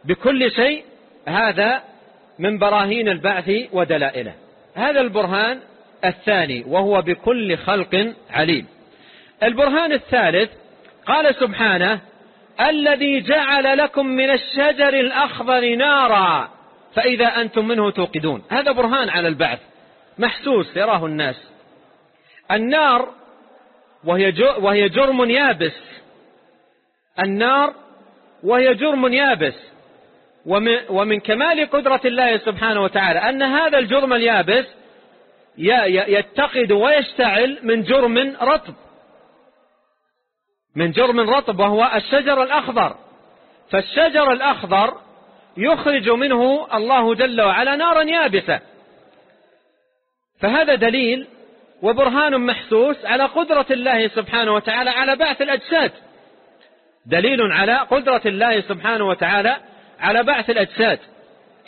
بكل شيء هذا من براهين البعث ودلائله. هذا البرهان الثاني وهو بكل خلق عليم. البرهان الثالث قال سبحانه الذي جعل لكم من الشجر الأخضر نارا فإذا أنتم منه توقدون. هذا برهان على البعث محسوس يراه الناس. النار وهي, وهي جرم يابس. النار وهي جرم يابس. ومن, كمال قدرة الله سبحانه وتعالى أن هذا الجرم اليابس يتقد ويشتعل من جرم رطب. من جرم رطب وهو الشجر الأخضر. فالشجر الأخضر يخرج منه الله جل وعلا نارا يابسة. فهذا دليل وبرهان محسوس على قدرة الله سبحانه وتعالى على بعث الأجساد. دليل على قدرة الله سبحانه وتعالى على بعث الأجساد.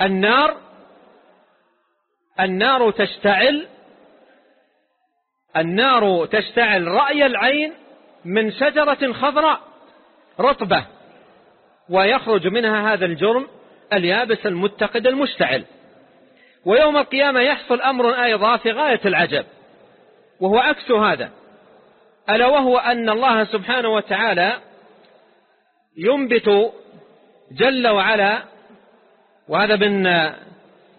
النار النار تشتعل النار تشتعل رأي العين من شجرة خضراء رطبة ويخرج منها هذا الجرم اليابس المتقد المشتعل. ويوم القيامة يحصل أمر أيضا في غاية العجب وهو عكس هذا. ألا وهو أن الله سبحانه وتعالى ينبت جل وعلا وهذا من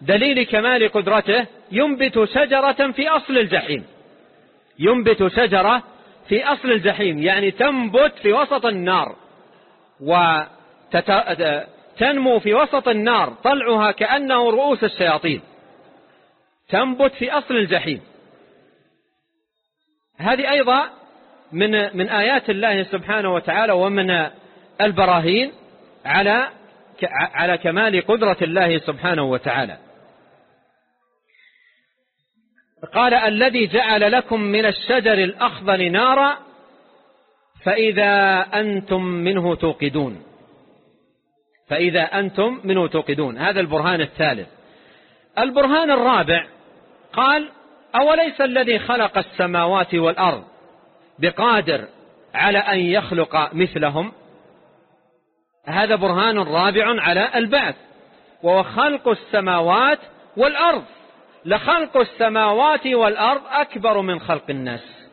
دليل كمال قدرته ينبت شجرة في أصل الجحيم. ينبت شجرة في أصل الجحيم يعني تنبت في وسط النار وتنمو في وسط النار طلعها كأنه رؤوس الشياطين. تنبت في أصل الجحيم. هذه أيضا من من آيات الله سبحانه وتعالى ومن البراهين على على كمال قدرة الله سبحانه وتعالى. قال الذي جعل لكم من الشجر الأخضر نارا فإذا أنتم منه توقدون. فإذا أنتم منه توقدون. هذا البرهان الثالث. البرهان الرابع قال أوليس الذي خلق السماوات والأرض بقادر على أن يخلق مثلهم؟ هذا برهان رابع على البعث. وهو خلق السماوات والأرض. لخلق السماوات والأرض أكبر من خلق الناس.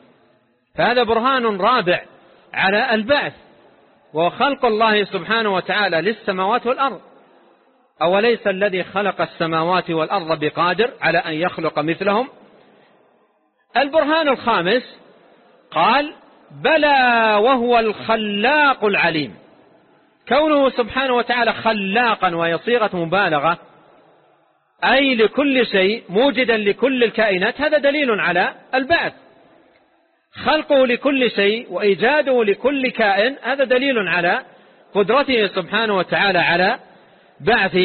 فهذا برهان رابع على البعث. وهو خلق الله سبحانه وتعالى للسماوات والأرض. أوليس الذي خلق السماوات والأرض بقادر على أن يخلق مثلهم؟ البرهان الخامس قال بلى وهو الخلاق العليم. كونه سبحانه وتعالى خلاقا وهي صيغة مبالغة أي لكل شيء موجدا لكل الكائنات هذا دليل على البعث. خلقه لكل شيء وإيجاده لكل كائن هذا دليل على قدرته سبحانه وتعالى على بعث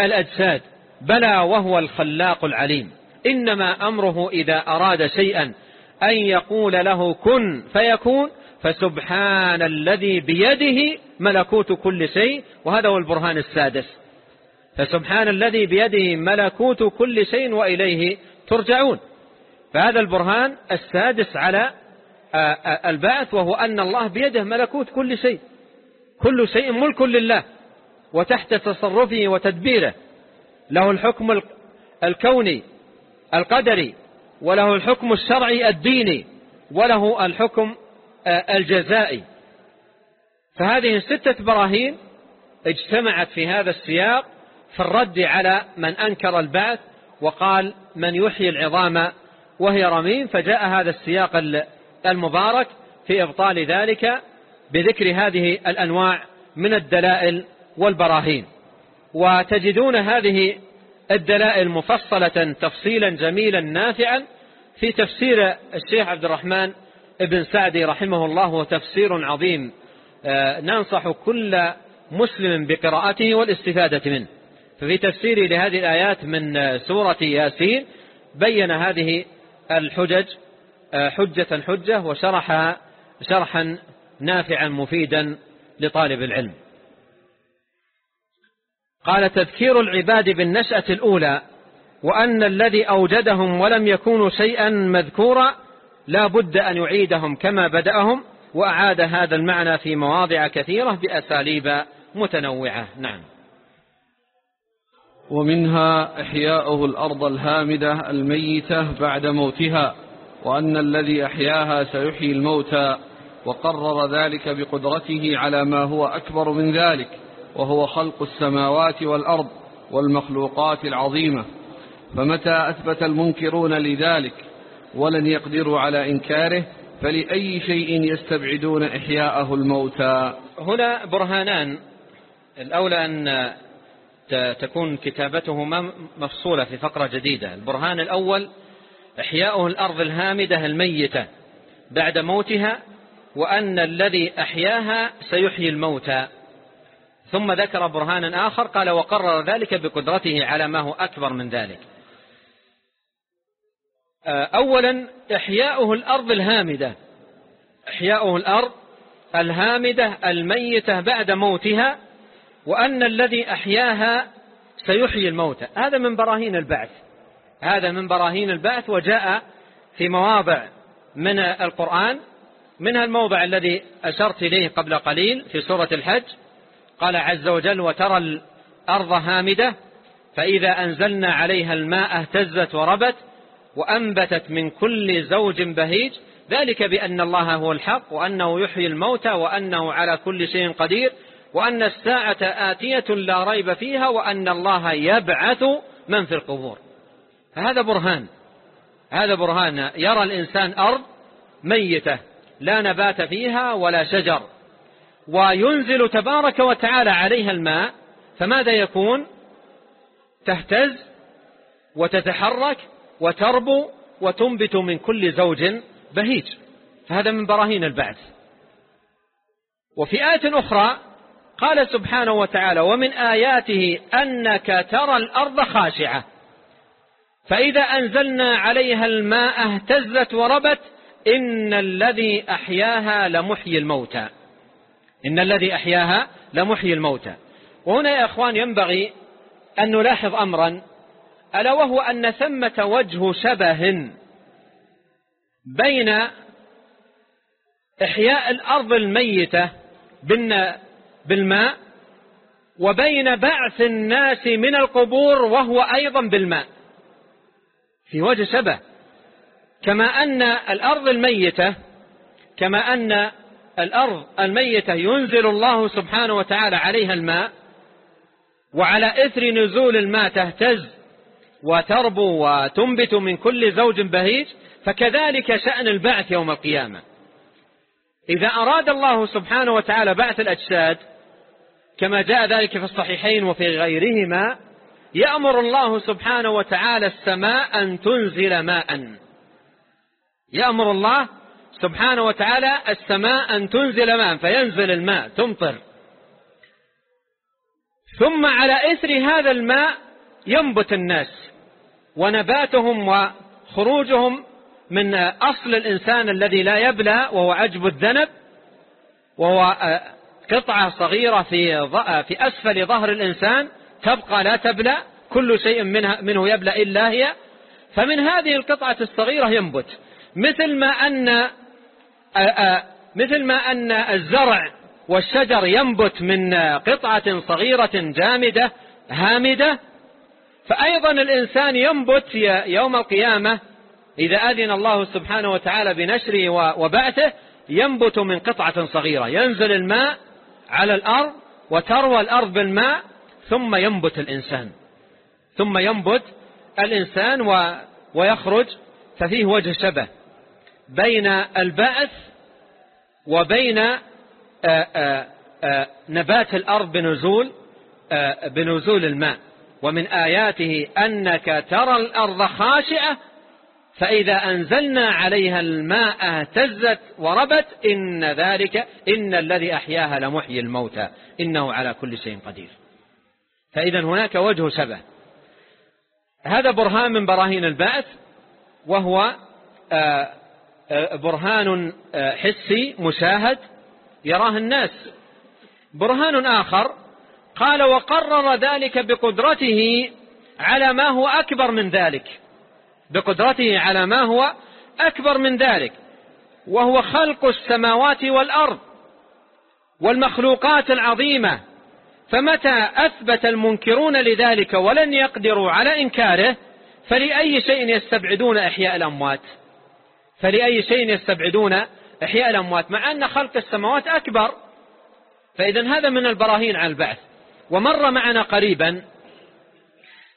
الأجساد. بلى وهو الخلاق العليم. إنما أمره إذا أراد شيئا أن يقول له كن فيكون فسبحان الذي بيده ملكوت كل شيء وهذا هو البرهان السادس. فسبحان الذي بيده ملكوت كل شيء وإليه ترجعون. فهذا البرهان السادس على البعث وهو أن الله بيده ملكوت كل شيء. كل شيء ملك لله وتحت تصرفه وتدبيره. له الحكم الكوني القدري وله الحكم الشرعي الديني وله الحكم الجزائي. فهذه الستة براهين اجتمعت في هذا السياق في الرد على من أنكر البعث وقال من يحيي العظام وهي رميم فجاء هذا السياق المبارك في إبطال ذلك بذكر هذه الأنواع من الدلائل والبراهين. وتجدون هذه الدلائل مفصلة تفصيلا جميلا نافعا في تفسير الشيخ عبد الرحمن ابن سعدي رحمه الله وتفسير عظيم. آه، ننصح كل مسلم بقراءته والاستفادة منه. ففي تفسيري لهذه الآيات من سورة ياسين بين هذه الحجج آه، حجة حجة وشرح شرحا نافعا مفيدا لطالب العلم. قال تذكير العباد بالنشأة الأولى وأن الذي أوجدهم ولم يكونوا شيئا مذكورا لا بد أن يعيدهم كما بدأهم وأعاد هذا المعنى في مواضع كثيرة بأساليب متنوعة. نعم. ومنها إحياؤه الأرض الهامدة الميتة بعد موتها وأن الذي أحياها سيحيي الموتى وقرر ذلك بقدرته على ما هو أكبر من ذلك وهو خلق السماوات والأرض والمخلوقات العظيمة. فمتى أثبت المنكرون لذلك؟ ولن يقدروا على إنكاره فلأي شيء يستبعدون إحياءه الموتى. هنا برهانان. الأولى أن تكون كتابته مفصولة في فقرة جديدة. البرهان الأول إحياؤه الأرض الهامدة الميتة بعد موتها وأن الذي أحياها سيحيي الموتى. ثم ذكر برهانا آخر قال وقرر ذلك بقدرته على ما هو أكبر من ذلك. أولا إحياؤه الأرض الهامدة. إحياؤه الأرض الهامدة الميتة بعد موتها وأن الذي أحياها سيحيي الموتى. هذا من براهين البعث. هذا من براهين البعث وجاء في مواضع من القرآن. منها الموضع الذي أشرت إليه قبل قليل في سورة الحج قال عز وجل وترى الأرض هامدة فإذا أنزلنا عليها الماء اهتزت وربت وأنبتت من كل زوج بهيج. ذلك بأن الله هو الحق وأنه يحيي الموتى وأنه على كل شيء قدير وأن الساعة آتية لا ريب فيها وأن الله يبعث من في القبور. فهذا برهان. هذا برهان. يرى الإنسان أرض ميتة لا نبات فيها ولا شجر وينزل تبارك وتعالى عليها الماء. فماذا يكون؟ تهتز وتتحرك وتربو وتنبت من كل زوج بهيج. هذا من براهين البعث. وفي آية أخرى قال سبحانه وتعالى ومن آياته أنك ترى الأرض خاشعة. فإذا أنزلنا عليها الماء اهتزت وربت إن الذي أحياها لمحيي الموتى. إن الذي أحياها لمحيي الموتى. وهنا يا أخوان ينبغي أن نلاحظ أمرا ألا وهو أن ثمة وجه شبه بين إحياء الأرض الميتة بالماء وبين بعث الناس من القبور وهو أيضا بالماء. في وجه شبه. كما أن الأرض الميتة كما أن الأرض الميتة ينزل الله سبحانه وتعالى عليها الماء وعلى إثر نزول الماء تهتز. وتربو وتنبت من كل زوج بهيج فكذلك شأن البعث يوم القيامة. إذا أراد الله سبحانه وتعالى بعث الأجساد كما جاء ذلك في الصحيحين وفي غيرهما يأمر الله سبحانه وتعالى السماء أن تنزل ماء. يأمر الله سبحانه وتعالى السماء أن تنزل ماء فينزل الماء تمطر. ثم على إثر هذا الماء ينبت الناس. ونباتهم وخروجهم من أصل الإنسان الذي لا يبلى وهو عجب الذنب وهو قطعة صغيرة في في أسفل ظهر الإنسان تبقى لا تبلى كل شيء منها منه يبلى إلا هي. فمن هذه القطعة الصغيرة ينبت. مثل ما أن مثل ما أن الزرع والشجر ينبت من قطعة صغيرة جامدة هامدة فأيضا الإنسان ينبت يوم القيامة إذا أذن الله سبحانه وتعالى بنشره وبعثه ينبت من قطعة صغيرة. ينزل الماء على الأرض وتروى الأرض بالماء ثم ينبت الإنسان. ثم ينبت الإنسان ويخرج ففيه وجه شبه بين البعث وبين آآ آآ آآ نبات الأرض بنزول بنزول الماء. ومن آياته أنك ترى الأرض خاشعة فإذا أنزلنا عليها الماء اهتزت وربت إن ذلك إن الذي أحياها لمحيي الموتى إنه على كل شيء قدير. فإذا هناك وجه شبه. هذا برهان من براهين البعث وهو آه، آه، برهان آه، حسي مشاهد يراه الناس. برهان آخر قال وقرر ذلك بقدرته على ما هو أكبر من ذلك. بقدرته على ما هو أكبر من ذلك. وهو خلق السماوات والأرض والمخلوقات العظيمة. فمتى أثبت المنكرون لذلك ولن يقدروا على إنكاره فلأي شيء يستبعدون إحياء الأموات؟ فلأي شيء يستبعدون إحياء الأموات؟ مع أن خلق السماوات أكبر. فإذا هذا من البراهين على البعث. ومر معنا قريبا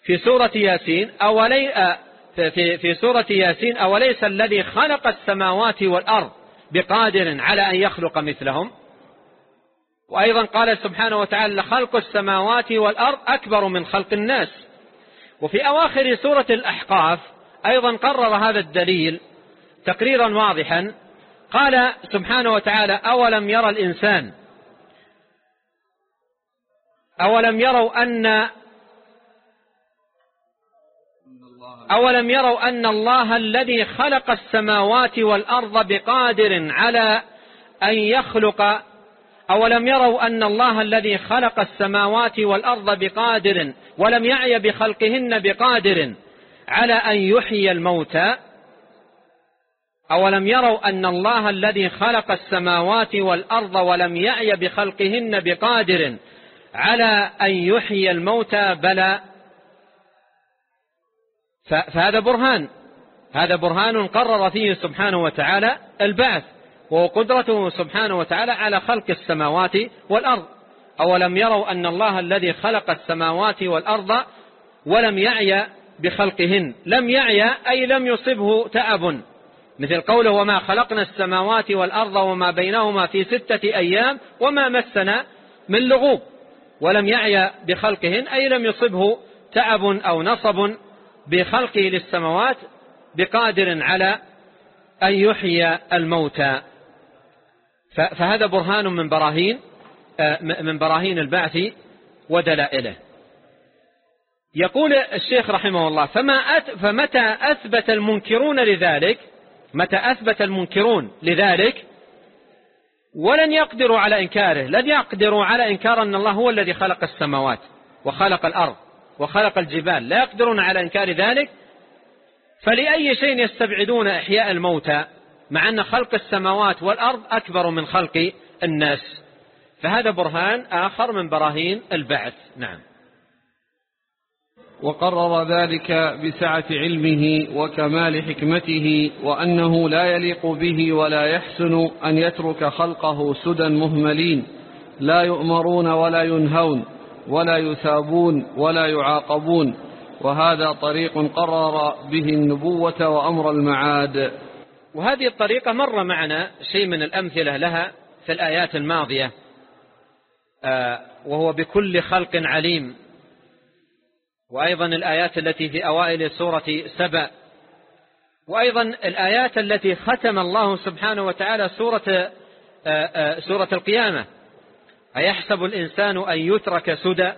في سورة ياسين أولي في, في سورة ياسين أوليس الذي خلق السماوات والأرض بقادر على أن يخلق مثلهم؟ وأيضا قال سبحانه وتعالى لخلق السماوات والأرض أكبر من خلق الناس. وفي أواخر سورة الأحقاف أيضا قرر هذا الدليل تقريرا واضحا. قال سبحانه وتعالى أولم يرى الإنسان أولم يروا أن أولم يروا أن الله الذي خلق السماوات والأرض بقادر على أن يخلق أولم يروا أن الله الذي خلق السماوات والأرض بقادر ولم يعي بخلقهن بقادر على أن يحيي الموتى أولم يروا أن الله الذي خلق السماوات والأرض ولم يعي بخلقهن بقادر على أن يحيي الموتى بلى. فهذا برهان. هذا برهان قرر فيه سبحانه وتعالى البعث وهو قدرته سبحانه وتعالى على خلق السماوات والأرض. أولم يروا أن الله الذي خلق السماوات والأرض ولم يعي بخلقهن. لم يعي أي لم يصبه تعب مثل قوله وما خلقنا السماوات والأرض وما بينهما في ستة أيام وما مسنا من لغوب. ولم يعي بخلقهن أي لم يصبه تعب أو نصب بخلقه للسماوات بقادر على أن يحيي الموتى. فهذا برهان من براهين من براهين البعث ودلائله. يقول الشيخ رحمه الله فما أت فمتى أثبت المنكرون لذلك؟ متى أثبت المنكرون لذلك؟ ولن يقدروا على إنكاره. لن يقدروا على إنكار أن الله هو الذي خلق السماوات وخلق الأرض وخلق الجبال. لا يقدرون على إنكار ذلك. فلأي شيء يستبعدون إحياء الموتى مع أن خلق السماوات والأرض أكبر من خلق الناس؟ فهذا برهان آخر من براهين البعث. نعم. وقرر ذلك بسعة علمه وكمال حكمته وأنه لا يليق به ولا يحسن أن يترك خلقه سدى مهملين. لا يؤمرون ولا ينهون ولا يثابون ولا يعاقبون. وهذا طريق قرر به النبوة وأمر المعاد. وهذه الطريقة مر معنا شيء من الأمثلة لها في الآيات الماضية. آه، وهو بكل خلق عليم. وأيضا الآيات التي في أوائل سورة سبأ. وأيضا الآيات التي ختم الله سبحانه وتعالى سورة, آه، آه، سورة القيامة. أيحسب الإنسان أن يترك سدى؟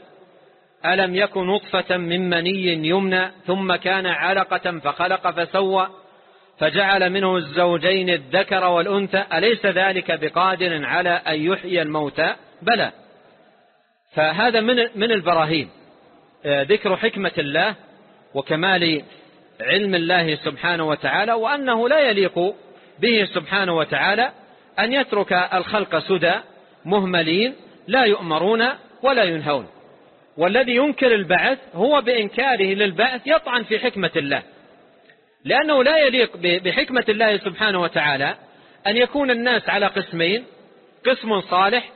ألم يكن نطفة من مني يمنى ثم كان علقة فخلق فسوى؟ فجعل منه الزوجين الذكر والأنثى. أليس ذلك بقادر على أن يحيي الموتى؟ بلى. فهذا من من البراهين. ذكر حكمة الله وكمال علم الله سبحانه وتعالى وأنه لا يليق به سبحانه وتعالى أن يترك الخلق سدى مهملين لا يؤمرون ولا ينهون. والذي ينكر البعث هو بإنكاره للبعث يطعن في حكمة الله. لأنه لا يليق بحكمة الله سبحانه وتعالى أن يكون الناس على قسمين قسم صالح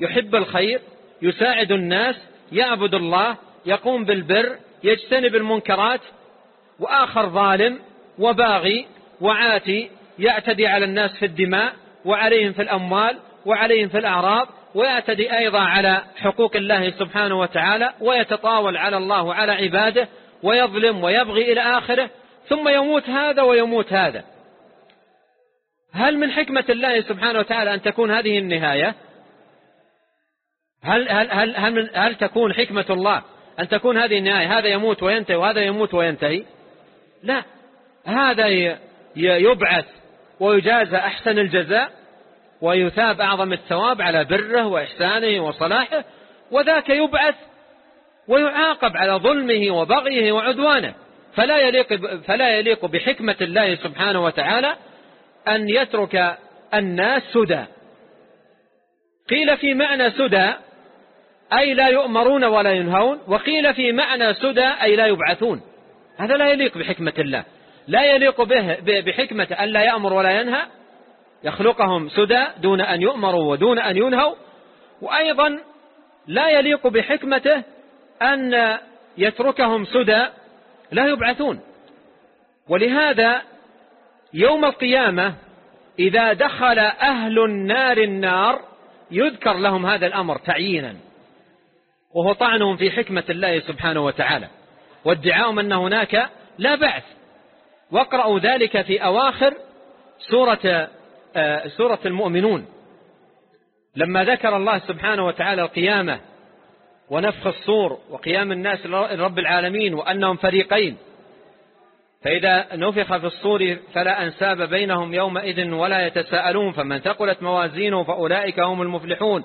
يحب الخير يساعد الناس يعبد الله يقوم بالبر يجتنب المنكرات وآخر ظالم وباغي وعاتي يعتدي على الناس في الدماء وعليهم في الأموال وعليهم في الأعراض ويعتدي أيضا على حقوق الله سبحانه وتعالى ويتطاول على الله وعلى عباده ويظلم ويبغي إلى آخره ثم يموت هذا ويموت هذا. هل من حكمة الله سبحانه وتعالى أن تكون هذه النهاية؟ هل, هل, هل, هل, هل تكون حكمة الله؟ أن تكون هذه النهاية هذا يموت وينتهي وهذا يموت وينتهي. لا هذا يبعث ويجازى أحسن الجزاء ويثاب أعظم الثواب على بره وإحسانه وصلاحه وذاك يبعث ويعاقب على ظلمه وبغيه وعدوانه. فلا يليق, فلا يليق بحكمة الله سبحانه وتعالى أن يترك الناس سدى. قيل في معنى سدى أي لا يؤمرون ولا ينهون وقيل في معنى سدى أي لا يبعثون. هذا لا يليق بحكمة الله. لا يليق به بحكمة أن لا يأمر ولا ينهى. يخلقهم سدى دون أن يؤمروا ودون أن ينهوا. وأيضا لا يليق بحكمته أن يتركهم سدى لا يبعثون. ولهذا يوم القيامة إذا دخل أهل النار النار يذكر لهم هذا الأمر تعيينا. وهو طعنهم في حكمة الله سبحانه وتعالى. وادعاهم أن هناك لا بعث. واقرأوا ذلك في أواخر سورة, آه، سورة المؤمنون. لما ذكر الله سبحانه وتعالى القيامة ونفخ الصور وقيام الناس لرب العالمين وأنهم فريقين فإذا نفخ في الصور فلا أنساب بينهم يومئذ ولا يتساءلون فمن ثقلت موازينه فأولئك هم المفلحون.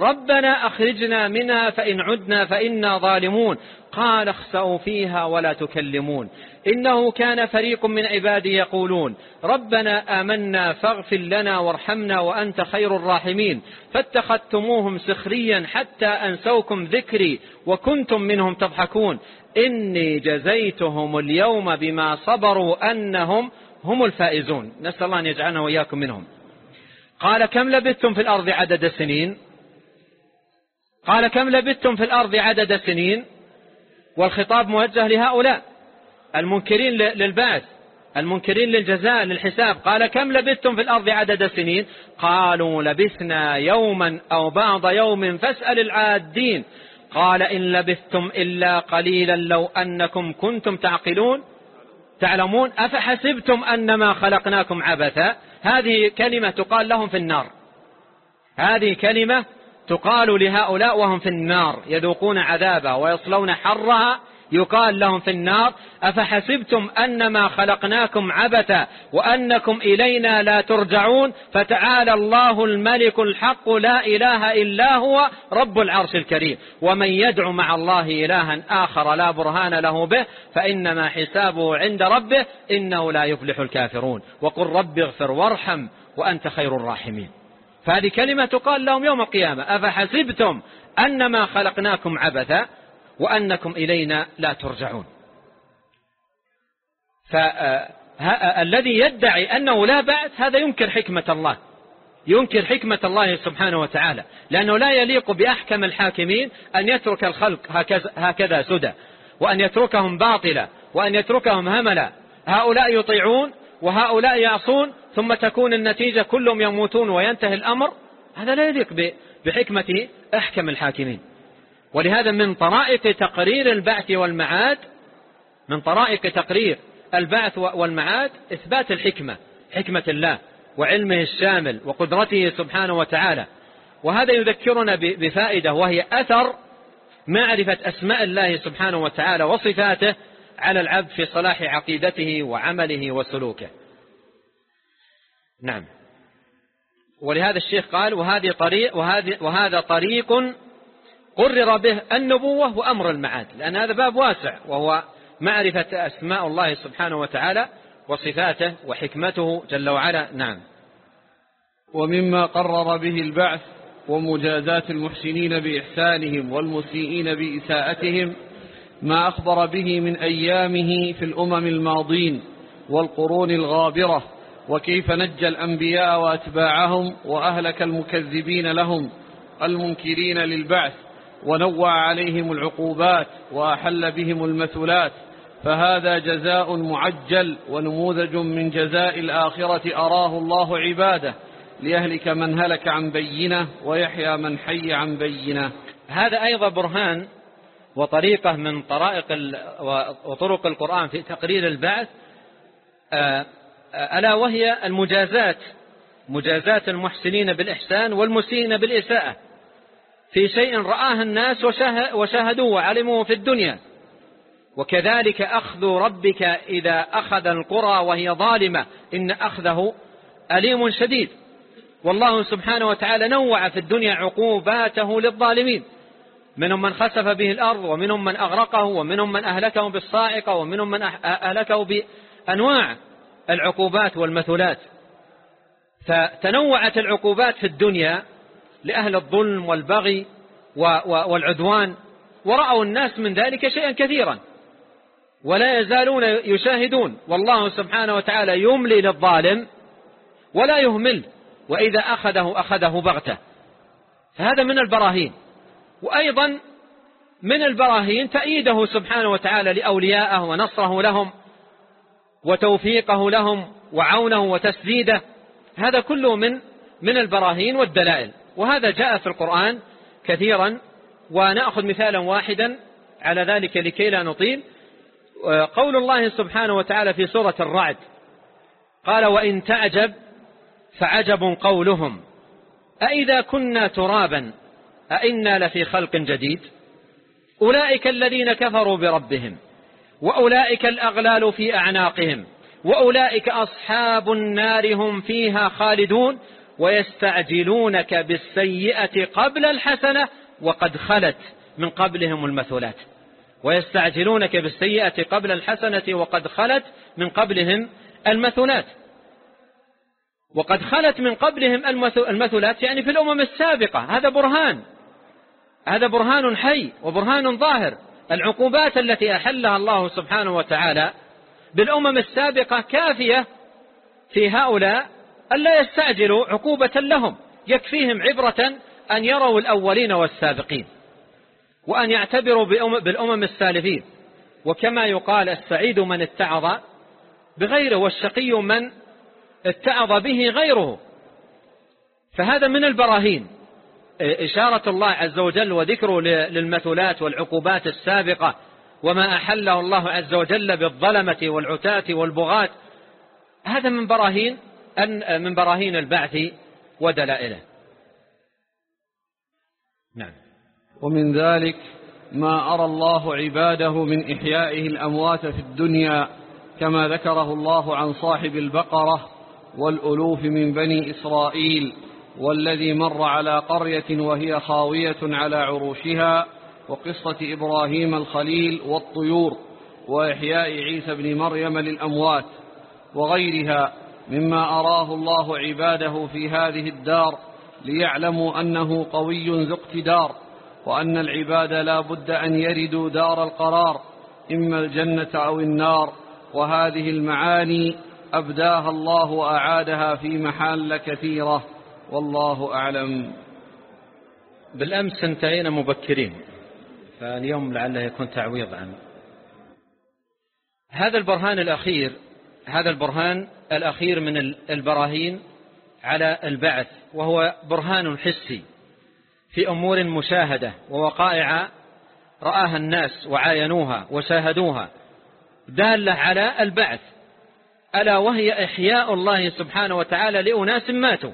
ربنا أخرجنا منها فإن عدنا فإنا ظالمون. قال اخسأوا فيها ولا تكلمون. إنه كان فريق من عبادي يقولون ربنا آمنا فاغفر لنا وارحمنا وأنت خير الراحمين. فاتخذتموهم سخريا حتى أنسوكم ذكري وكنتم منهم تضحكون. إني جزيتهم اليوم بما صبروا أنهم هم الفائزون. نسأل الله أن يجعلنا وإياكم منهم. قال كم لبثتم في الأرض عدد سنين؟ قال كم لبثتم في الأرض عدد سنين؟ والخطاب موجه لهؤلاء. المنكرين للبعث المنكرين للجزاء للحساب. قال كم لبثتم في الأرض عدد سنين؟ قالوا لبثنا يوما أو بعض يوم فاسأل العادين. قال إن لبثتم إلا قليلا لو أنكم كنتم تعقلون. تعلمون؟ أفحسبتم أنما خلقناكم عبثا؟ هذه كلمة تقال لهم في النار. هذه كلمة تقال لهؤلاء وهم في النار يذوقون عذابها ويصلون حرها يقال لهم في النار أفحسبتم أنما خلقناكم عبثا وأنكم إلينا لا ترجعون؟ فتعالى الله الملك الحق لا إله إلا هو رب العرش الكريم. ومن يدعو مع الله إلها آخر لا برهان له به فإنما حسابه عند ربه إنه لا يفلح الكافرون. وقل رب اغفر وارحم وأنت خير الراحمين. فهذه كلمة تقال لهم يوم القيامة. أفحسبتم أنما خلقناكم عبثا وأنكم إلينا لا ترجعون. فالذي يدعي أنه لا بعث هذا ينكر حكمة الله. ينكر حكمة الله سبحانه وتعالى. لأنه لا يليق بأحكم الحاكمين أن يترك الخلق هكذا, هكذا سدى وأن يتركهم باطلا وأن يتركهم هملا. هؤلاء يطيعون وهؤلاء يعصون ثم تكون النتيجة كلهم يموتون وينتهي الأمر هذا لا يليق بحكمة أحكم الحاكمين. ولهذا من طرائق تقرير البعث والمعاد من طرائق تقرير البعث والمعاد إثبات الحكمة حكمة الله وعلمه الشامل وقدرته سبحانه وتعالى. وهذا يذكرنا بفائدة وهي أثر معرفة أسماء الله سبحانه وتعالى وصفاته على العبد في صلاح عقيدته وعمله وسلوكه. نعم. ولهذا الشيخ قال وهذه طريق وهذه وهذا طريق قرر به النبوة وأمر المعاد. لأن هذا باب واسع وهو معرفة أسماء الله سبحانه وتعالى وصفاته وحكمته جل وعلا. نعم. ومما قرر به البعث ومجازاة المحسنين بإحسانهم والمسيئين بإساءتهم ما أخبر به من أيامه في الأمم الماضين والقرون الغابرة وكيف نجى الأنبياء وأتباعهم وأهلك المكذبين لهم المنكرين للبعث ونوع عليهم العقوبات وأحل بهم المثلات فهذا جزاء معجل ونموذج من جزاء الآخرة أراه الله عباده ليهلك من هلك عن بينة ويحيى من حي عن بينة. هذا أيضا برهان وطريقة من طرائق وطرق القرآن في تقرير البعث آه، آه، ألا وهي المجازات مجازات المحسنين بالإحسان والمسيئين بالإساءة. في شيء رآه الناس وشاهدوه وعلموه في الدنيا. وكذلك أخذ ربك إذا أخذ القرى وهي ظالمة إن أخذه أليم شديد. والله سبحانه وتعالى نوع في الدنيا عقوباته للظالمين. منهم من خسف به الأرض ومنهم من أغرقه ومنهم من أهلكه بالصاعقة ومنهم من أهلكه بأنواع العقوبات والمثلات. فتنوعت العقوبات في الدنيا لأهل الظلم والبغي والعدوان ورأوا الناس من ذلك شيئا كثيرا ولا يزالون يشاهدون. والله سبحانه وتعالى يملي للظالم ولا يهمل وإذا أخذه أخذه بغتة. فهذا من البراهين. وأيضا من البراهين تأييده سبحانه وتعالى لأولياءه ونصره لهم وتوفيقه لهم وعونه وتسديده. هذا كله من من البراهين والدلائل. وهذا جاء في القرآن كثيرا ونأخذ مثالا واحدا على ذلك لكي لا نطيل. قول الله سبحانه وتعالى في سورة الرعد قال وإن تعجب فعجب قولهم. أئذا كنا ترابا أئنا لفي خلق جديد؟ أولئك الذين كفروا بربهم وأولئك الأغلال في أعناقهم وأولئك أصحاب النار هم فيها خالدون ويستعجلونك بالسيئة قبل الحسنة وقد خلت من قبلهم المثلات. ويستعجلونك بالسيئة قبل الحسنة وقد خلت من قبلهم المثلات. وقد خلت من قبلهم المثلات يعني في الأمم السابقة هذا برهان. هذا برهان حي وبرهان ظاهر. العقوبات التي أحلها الله سبحانه وتعالى بالأمم السابقة كافية في هؤلاء ألا يستعجلوا عقوبة لهم يكفيهم عبرة أن يروا الأولين والسابقين وأن يعتبروا بالأمم السالفين. وكما يقال السعيد من اتعظ بغيره والشقي من اتعظ به غيره. فهذا من البراهين. إشارة الله عز وجل وذكره للمثلات والعقوبات السابقة وما أحله الله عز وجل بالظلمة والعتاة والبغاة. هذا من براهين أن من براهين البعث ودلائله. نعم. ومن ذلك ما أرى الله عباده من إحيائه الأموات في الدنيا كما ذكره الله عن صاحب البقرة والألوف من بني إسرائيل. والذي مر على قرية وهي خاوية على عروشها وقصة إبراهيم الخليل والطيور وإحياء عيسى بن مريم للأموات وغيرها مما أراه الله عباده في هذه الدار ليعلموا أنه قوي ذو اقتدار وأن العباد لا بد أن يردوا دار القرار إما الجنة أو النار وهذه المعاني أبداها الله وأعادها في محال كثيرة. والله أعلم. بالأمس انتهينا مبكرين فاليوم لعله يكون تعويض عن. هذا البرهان الأخير هذا البرهان الأخير من البراهين على البعث وهو برهان حسي في أمور مشاهدة ووقائع رآها الناس وعاينوها وشاهدوها دالة على البعث. ألا وهي إحياء الله سبحانه وتعالى لأناس ماتوا.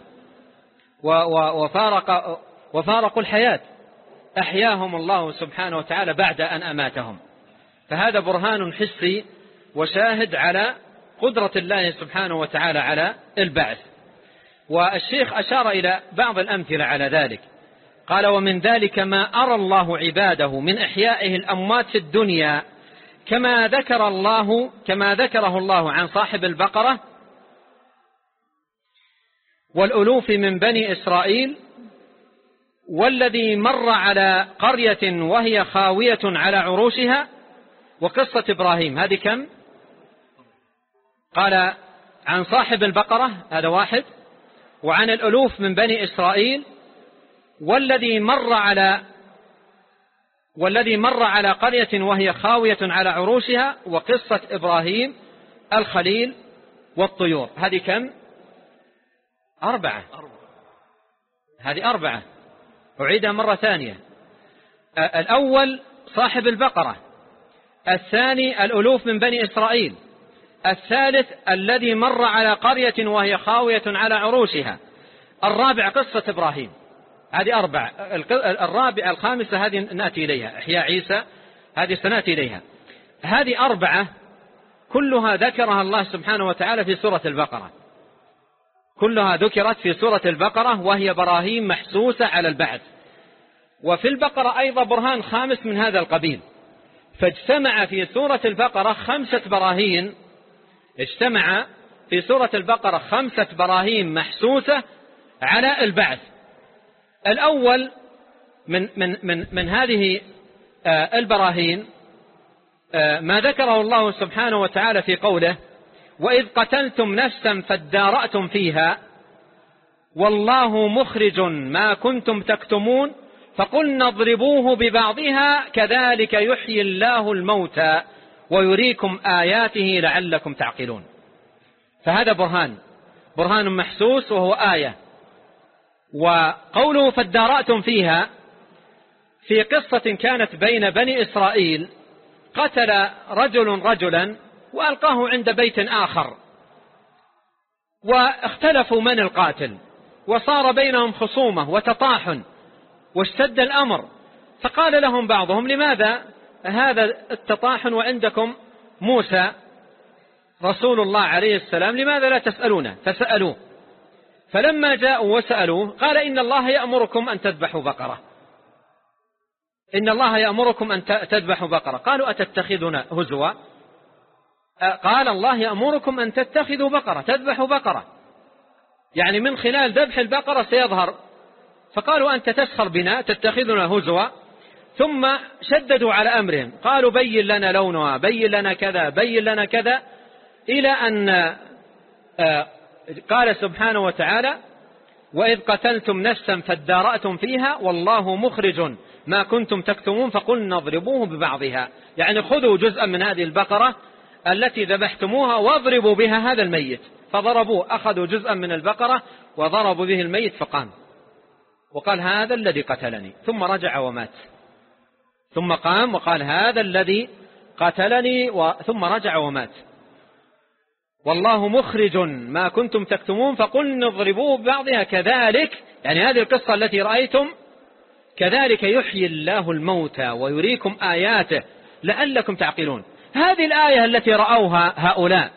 وفارق وفارقوا الحياة. أحياهم الله سبحانه وتعالى بعد أن أماتهم. فهذا برهان حسي وشاهد على قدرة الله سبحانه وتعالى على البعث. والشيخ أشار إلى بعض الأمثلة على ذلك. قال ومن ذلك ما أرى الله عباده من إحيائه الأموات في الدنيا كما ذكر الله كما ذكره الله عن صاحب البقرة والألوف من بني إسرائيل والذي مر على قرية وهي خاوية على عروشها وقصة إبراهيم. هذه كم؟ قال عن صاحب البقرة هذا واحد وعن الألوف من بني إسرائيل والذي مر على والذي مر على قرية وهي خاوية على عروشها وقصة إبراهيم الخليل والطيور. هذه كم؟ أربعة. هذه أربعة. أعيدها مرة ثانية. الأول صاحب البقرة. الثاني الألوف من بني إسرائيل. الثالث الذي مر على قرية وهي خاوية على عروشها. الرابع قصة إبراهيم. هذه أربعة الرابعة الخامسة هذه نأتي إليها. إحياء عيسى. هذه سنأتي إليها. هذه أربعة كلها ذكرها الله سبحانه وتعالى في سورة البقرة. كلها ذكرت في سورة البقرة وهي براهين محسوسة على البعث. وفي البقرة أيضا برهان خامس من هذا القبيل. فاجتمع في سورة البقرة خمسة براهين. اجتمع في سورة البقرة خمسة براهين محسوسة على البعث. الأول من, من, من, من هذه آه، البراهين آه، ما ذكره الله سبحانه وتعالى في قوله وإذ قتلتم نفسا فادارأتم فيها والله مخرج ما كنتم تكتمون فقلنا اضربوه ببعضها كذلك يحيي الله الموتى ويريكم آياته لعلكم تعقلون. فهذا برهان برهان محسوس وهو آية. وقوله فادارأتم فيها في قصة كانت بين بني إسرائيل قتل رجل رجلا وألقاه عند بيت آخر. واختلفوا من القاتل. وصار بينهم خصومة وتطاحن. واشتد الأمر. فقال لهم بعضهم لماذا هذا التطاحن وعندكم موسى رسول الله عليه السلام لماذا لا تسألونه؟ فسألوه. فلما جاءوا وسألوه قال إن الله يأمركم أن تذبحوا بقرة. إن الله يأمركم أن تذبحوا بقرة. قالوا أتتخذنا هزوا؟ قال الله يأمركم أن تتخذوا بقرة تذبحوا بقرة. يعني من خلال ذبح البقرة سيظهر. فقالوا أنت تسخر بنا تتخذنا هزوا. ثم شددوا على أمرهم. قالوا بين لنا لونها بين لنا كذا بين لنا كذا إلى أن آه، قال سبحانه وتعالى وإذ قتلتم نفسا فادارأتم فيها والله مخرج. ما كنتم تكتمون فقلنا اضربوه ببعضها. يعني خذوا جزءا من هذه البقرة التي ذبحتموها واضربوا بها هذا الميت. فضربوه أخذوا جزءا من البقرة وضربوا به الميت فقام. وقال هذا الذي قتلني. ثم رجع ومات. ثم قام وقال هذا الذي قتلني. ثم رجع ومات. والله مخرج ما كنتم تكتمون فقلنا اضربوه ببعضها كذلك. يعني هذه القصة التي رأيتم كذلك يحيي الله الموتى ويريكم آياته لعلكم تعقلون. هذه الآية التي رأوها هؤلاء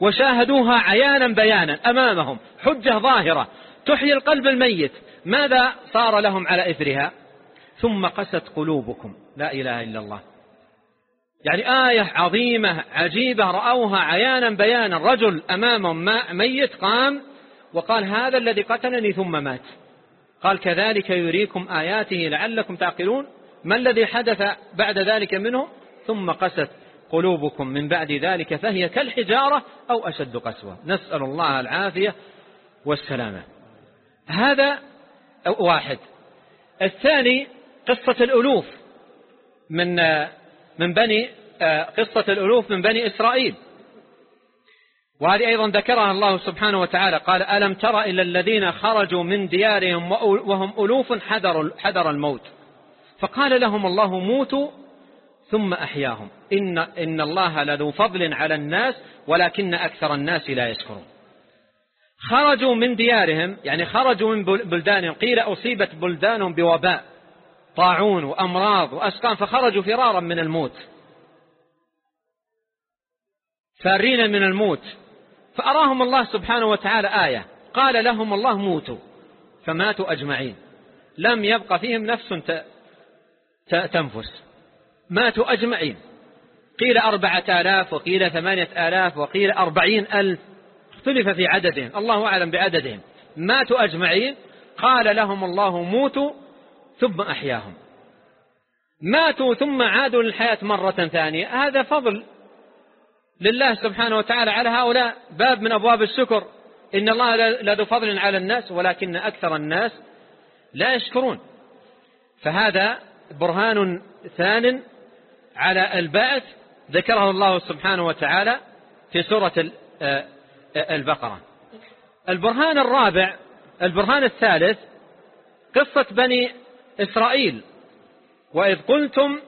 وشاهدوها عيانا بيانا أمامهم حجة ظاهرة. تحيي القلب الميت. ماذا صار لهم على إثرها؟ ثم قست قلوبكم. لا إله إلا الله. يعني آية عظيمة عجيبة. رأوها عيانا بيانا. رجل أمامهم ميت قام وقال هذا الذي قتلني ثم مات. قال كذلك يريكم آياته لعلكم تعقلون. ما الذي حدث بعد ذلك منهم ثم قست قلوبكم من بعد ذلك فهي كالحجارة أو أشد قسوة. نسأل الله العافية والسلامة. هذا واحد. الثاني قصة الألوف من من بني قصة الألوف من بني إسرائيل. وهذه أيضا ذكرها الله سبحانه وتعالى. قال ألم تر إلى الذين خرجوا من ديارهم وهم ألوف حذر, حذر الموت؟ فقال لهم الله موتوا ثم أحياهم. إن, إن الله لذو فضل على الناس ولكن أكثر الناس لا يشكرون. خرجوا من ديارهم يعني خرجوا من بلدانهم قيل أصيبت بلدانهم بوباء طاعون وأمراض وأسقام فخرجوا فرارا من الموت. فارين من الموت. فأراهم الله سبحانه وتعالى آية. قال لهم الله موتوا فماتوا أجمعين. لم يبق فيهم نفس تنفس. ماتوا أجمعين. قيل أربعة آلاف وقيل ثمانية آلاف وقيل أربعين ألف. اختلف في عددهم. الله أعلم بعددهم. ماتوا أجمعين. قال لهم الله موتوا ثم أحياهم. ماتوا ثم عادوا للحياة مرة ثانية. هذا فضل لله سبحانه وتعالى على هؤلاء. باب من أبواب الشكر. إن الله لذو فضل على الناس ولكن أكثر الناس لا يشكرون. فهذا برهان ثان على البعث ذكره الله سبحانه وتعالى في سورة آه، آه، البقرة. البرهان الرابع البرهان الثالث قصة بني إسرائيل. وإذ قلتم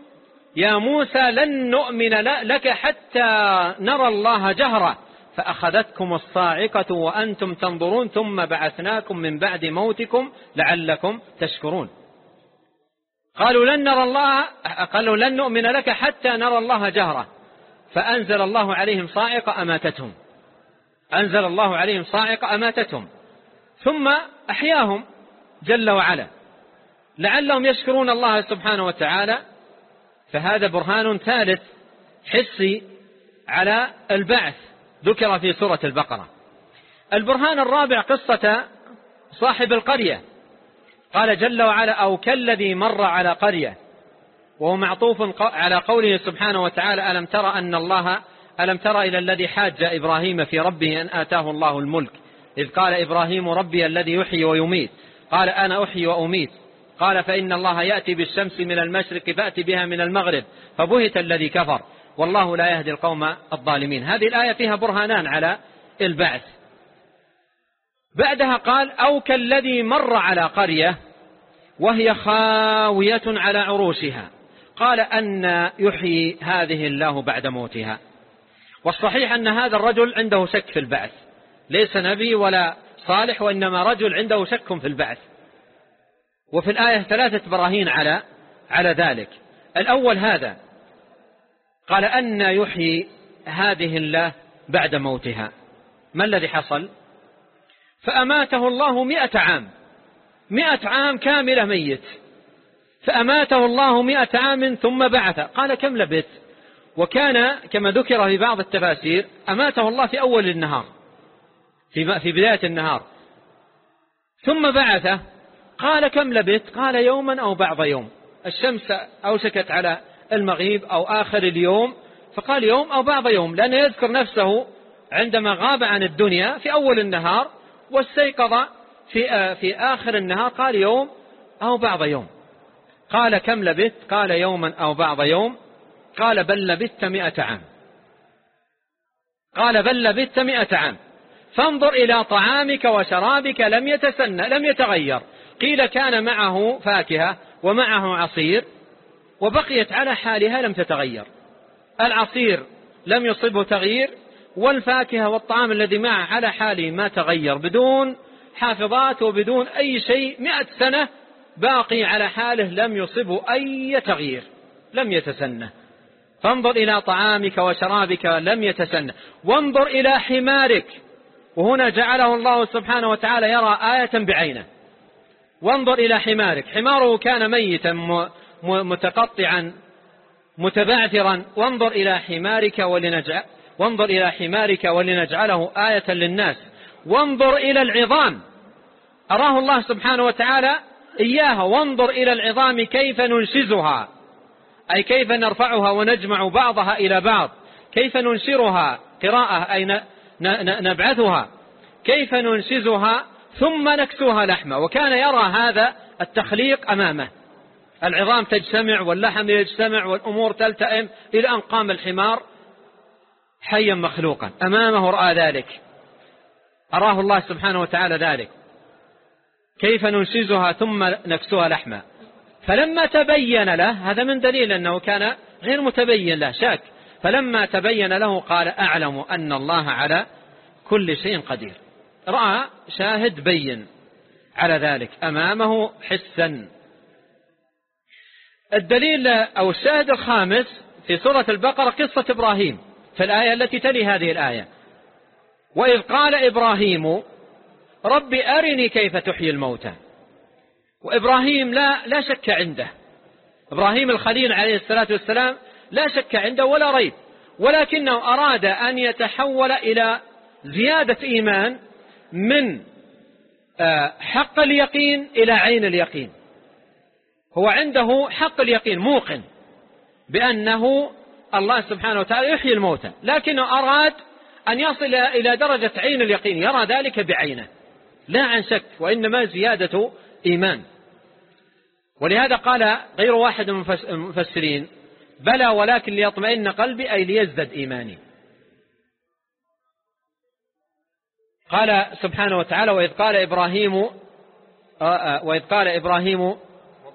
يا موسى لن نؤمن لك حتى نرى الله جهرة فأخذتكم الصاعقة وأنتم تنظرون ثم بعثناكم من بعد موتكم لعلكم تشكرون. قالوا لن نرى الله قالوا لن نؤمن لك حتى نرى الله جهرة. فأنزل الله عليهم صاعقة أماتتهم. أنزل الله عليهم صاعقة أماتتهم. ثم أحياهم جل وعلا. لعلهم يشكرون الله سبحانه وتعالى. فهذا برهان ثالث حسي على البعث. ذكر في سورة البقرة. البرهان الرابع قصة صاحب القرية. قال جل وعلا أو كالذي مر على قرية وهو معطوف على قوله سبحانه وتعالى ألم ترى أن الله ألم ترى إلى الذي حاج إبراهيم في ربه أن آتاه الله الملك؟ إذ قال إبراهيم ربي الذي يحيي ويميت. قال أنا أحيي وأميت. قال فإن الله يأتي بالشمس من المشرق فأتي بها من المغرب. فبهت الذي كفر. والله لا يهدي القوم الظالمين. هذه الآية فيها برهانان على البعث. بعدها قال أو كالذي مر على قرية وهي خاوية على عروشها قال أن يحيي هذه الله بعد موتها. والصحيح أن هذا الرجل عنده شك في البعث. ليس نبي ولا صالح وإنما رجل عنده شك في البعث. وفي الآية ثلاثة براهين على على ذلك. الأول هذا. قال أن يحيي هذه الله بعد موتها. ما الذي حصل؟ فأماته الله مئة عام. مئة عام كاملة ميت. فأماته الله مئة عام ثم بعث. قال كم لبث؟ وكان كما ذكر في بعض التفاسير أماته الله في أول النهار. في في بداية النهار. ثم بعثه. قال كم لبثت قال يوما أو بعض يوم. الشمس أوشكت على المغيب أو آخر اليوم. فقال يوم أو بعض يوم لأنه يذكر نفسه عندما غاب عن الدنيا في أول النهار واستيقظ في, في آخر النهار قال يوم أو بعض يوم. قال كم لبثت؟ قال يوما أو بعض يوم. قال بل لبثت مئة عام. قال بل لبثت مئة عام. فانظر إلى طعامك وشرابك لم يتسنى لم يتغير. قيل كان معه فاكهة ومعه عصير وبقيت على حالها لم تتغير. العصير لم يصبه تغيير والفاكهة والطعام الذي معه على حاله ما تغير بدون حافظات وبدون أي شيء مئة سنة باقي على حاله لم يصبه أي تغيير لم يتسنى فانظر إلى طعامك وشرابك لم يتسنى وانظر إلى حمارك. وهنا جعله الله سبحانه وتعالى يرى آية بعينه. وانظر إلى حمارك. حماره كان ميتا متقطعا متبعثرا. وانظر إلى حمارك ولنجعل وانظر إلى حمارك ولنجعله آية للناس. وانظر إلى العظام. أراه الله سبحانه وتعالى إياها. وانظر إلى العظام كيف ننشزها. أي كيف نرفعها ونجمع بعضها إلى بعض. كيف ننشرها. قراءة أي نبعثها. كيف ننشزها. ثم نكسوها لحمة. وكان يرى هذا التخليق أمامه. العظام تجتمع واللحم يجتمع والأمور تلتئم. إلى أن قام الحمار حيا مخلوقا. أمامه رأى ذلك. أراه الله سبحانه وتعالى ذلك. كيف ننشزها ثم نكسوها لحما. فلما تبين له هذا من دليل أنه كان غير متبين له شاك. فلما تبين له قال أعلم أن الله على كل شيء قدير. رأى شاهد بين على ذلك أمامه حسا. الدليل أو الشاهد الخامس في سورة البقرة قصة إبراهيم. في الآية التي تلي هذه الآية. وإذ قال إبراهيم رب أرني كيف تحيي الموتى. وإبراهيم لا, لا شك عنده. إبراهيم الخليل عليه الصلاة والسلام لا شك عنده ولا ريب ولكنه أراد أن يتحول إلى زيادة إيمان من آه، حق اليقين إلى عين اليقين. هو عنده حق اليقين موقن بأنه الله سبحانه وتعالى يحيي الموتى لكنه أراد أن يصل إلى درجة عين اليقين يرى ذلك بعينه. لا عن شك وإنما زيادة إيمان. ولهذا قال غير واحد من المفسرين بلى ولكن ليطمئن قلبي أي ليزدد إيماني. قال سبحانه وتعالى وإذ قال إبراهيم آه، آه، وإذ قال إبراهيم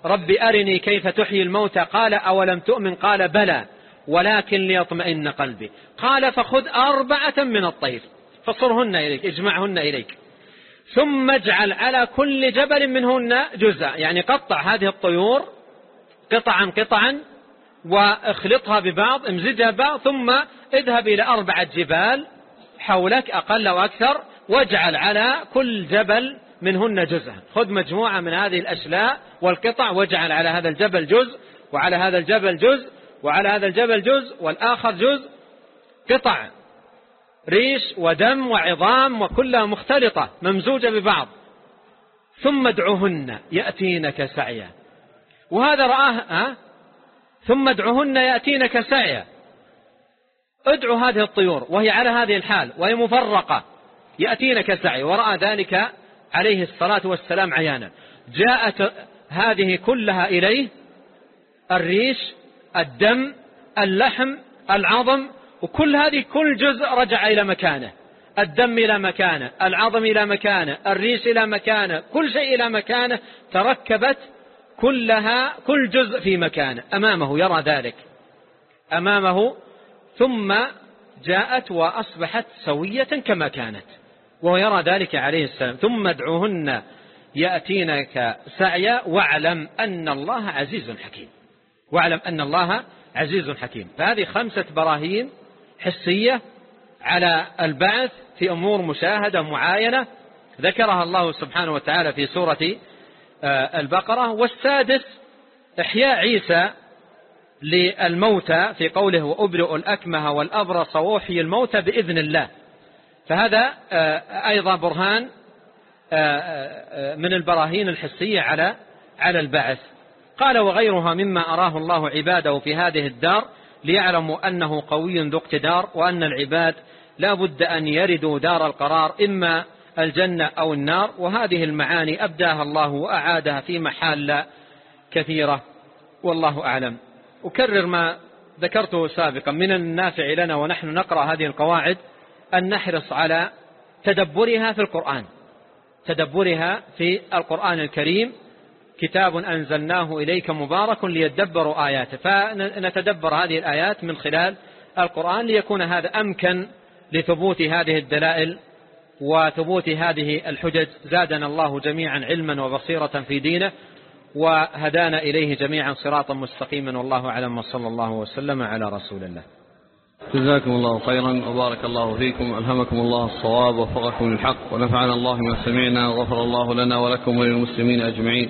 رب أرني كيف تحيي الموتى. قال أولم تؤمن؟ قال بلى. ولكن ليطمئن قلبي. قال فخذ أربعة من الطير. فصرهن إليك اجمعهن إليك. ثم اجعل على كل جبل منهن جزء يعني قطع هذه الطيور قطعا قطعا واخلطها ببعض امزجها ببعض ثم اذهب إلى أربعة جبال حولك أقل وأكثر واجعل على كل جبل منهن جزء خذ مجموعة من هذه الأشلاء والقطع واجعل على هذا الجبل جزء وعلى هذا الجبل جزء وعلى هذا الجبل جزء والآخر جزء قطع ريش ودم وعظام وكلها مختلطة ممزوجة ببعض. ثم ادعوهن يأتينك سعيا. وهذا رآه أه؟ ثم ادعوهن يأتينك سعيا. ادعو هذه الطيور وهي على هذه الحال وهي مفرقة. يأتينك سعي ورأى ذلك عليه الصلاة والسلام عيانا. جاءت هذه كلها إليه الريش الدم اللحم العظم وكل هذه كل جزء رجع إلى مكانه. الدم إلى مكانه العظم إلى مكانه الريش إلى مكانه كل شيء إلى مكانه تركبت كلها كل جزء في مكانه. أمامه يرى ذلك. أمامه ثم جاءت وأصبحت سوية كما كانت. وهو يرى ذلك عليه السلام. ثم ادعوهن يأتينك سعيا واعلم أن الله عزيز حكيم. واعلم أن الله عزيز حكيم. فهذه خمسة براهين حسية على البعث في أمور مشاهدة معاينة ذكرها الله سبحانه وتعالى في سورة آه، البقرة. والسادس إحياء عيسى للموتى في قوله وأبرئ الأكمه والأبرص وأحيي الموتى بإذن الله. فهذا آه، أيضا برهان آه، من البراهين الحسية على على البعث. قال وغيرها مما أراه الله عباده في هذه الدار ليعلموا أنه قوي ذو اقتدار وأن العباد لا بد أن يردوا دار القرار إما الجنة أو النار وهذه المعاني أبداها الله وأعادها في محال كثيرة والله أعلم. أكرر ما ذكرته سابقا من النافع لنا ونحن نقرأ هذه القواعد أن نحرص على تدبرها في القرآن تدبرها في القرآن الكريم كتاب أنزلناه إليك مبارك ليدبروا آياته. فنتدبر هذه الآيات من خلال القرآن ليكون هذا أمكن لثبوت هذه الدلائل وثبوت هذه الحجج. زادنا الله جميعا علما وبصيرة في دينه وهدانا إليه جميعا صراطا مستقيما. والله أعلم. وصلى الله وسلم على رسول الله. جزاكم الله خيرا وبارك الله فيكم. ألهمكم الله الصواب وفقكم للحق. ونفعنا الله ما سمعنا وغفر الله لنا ولكم وللمسلمين أجمعين.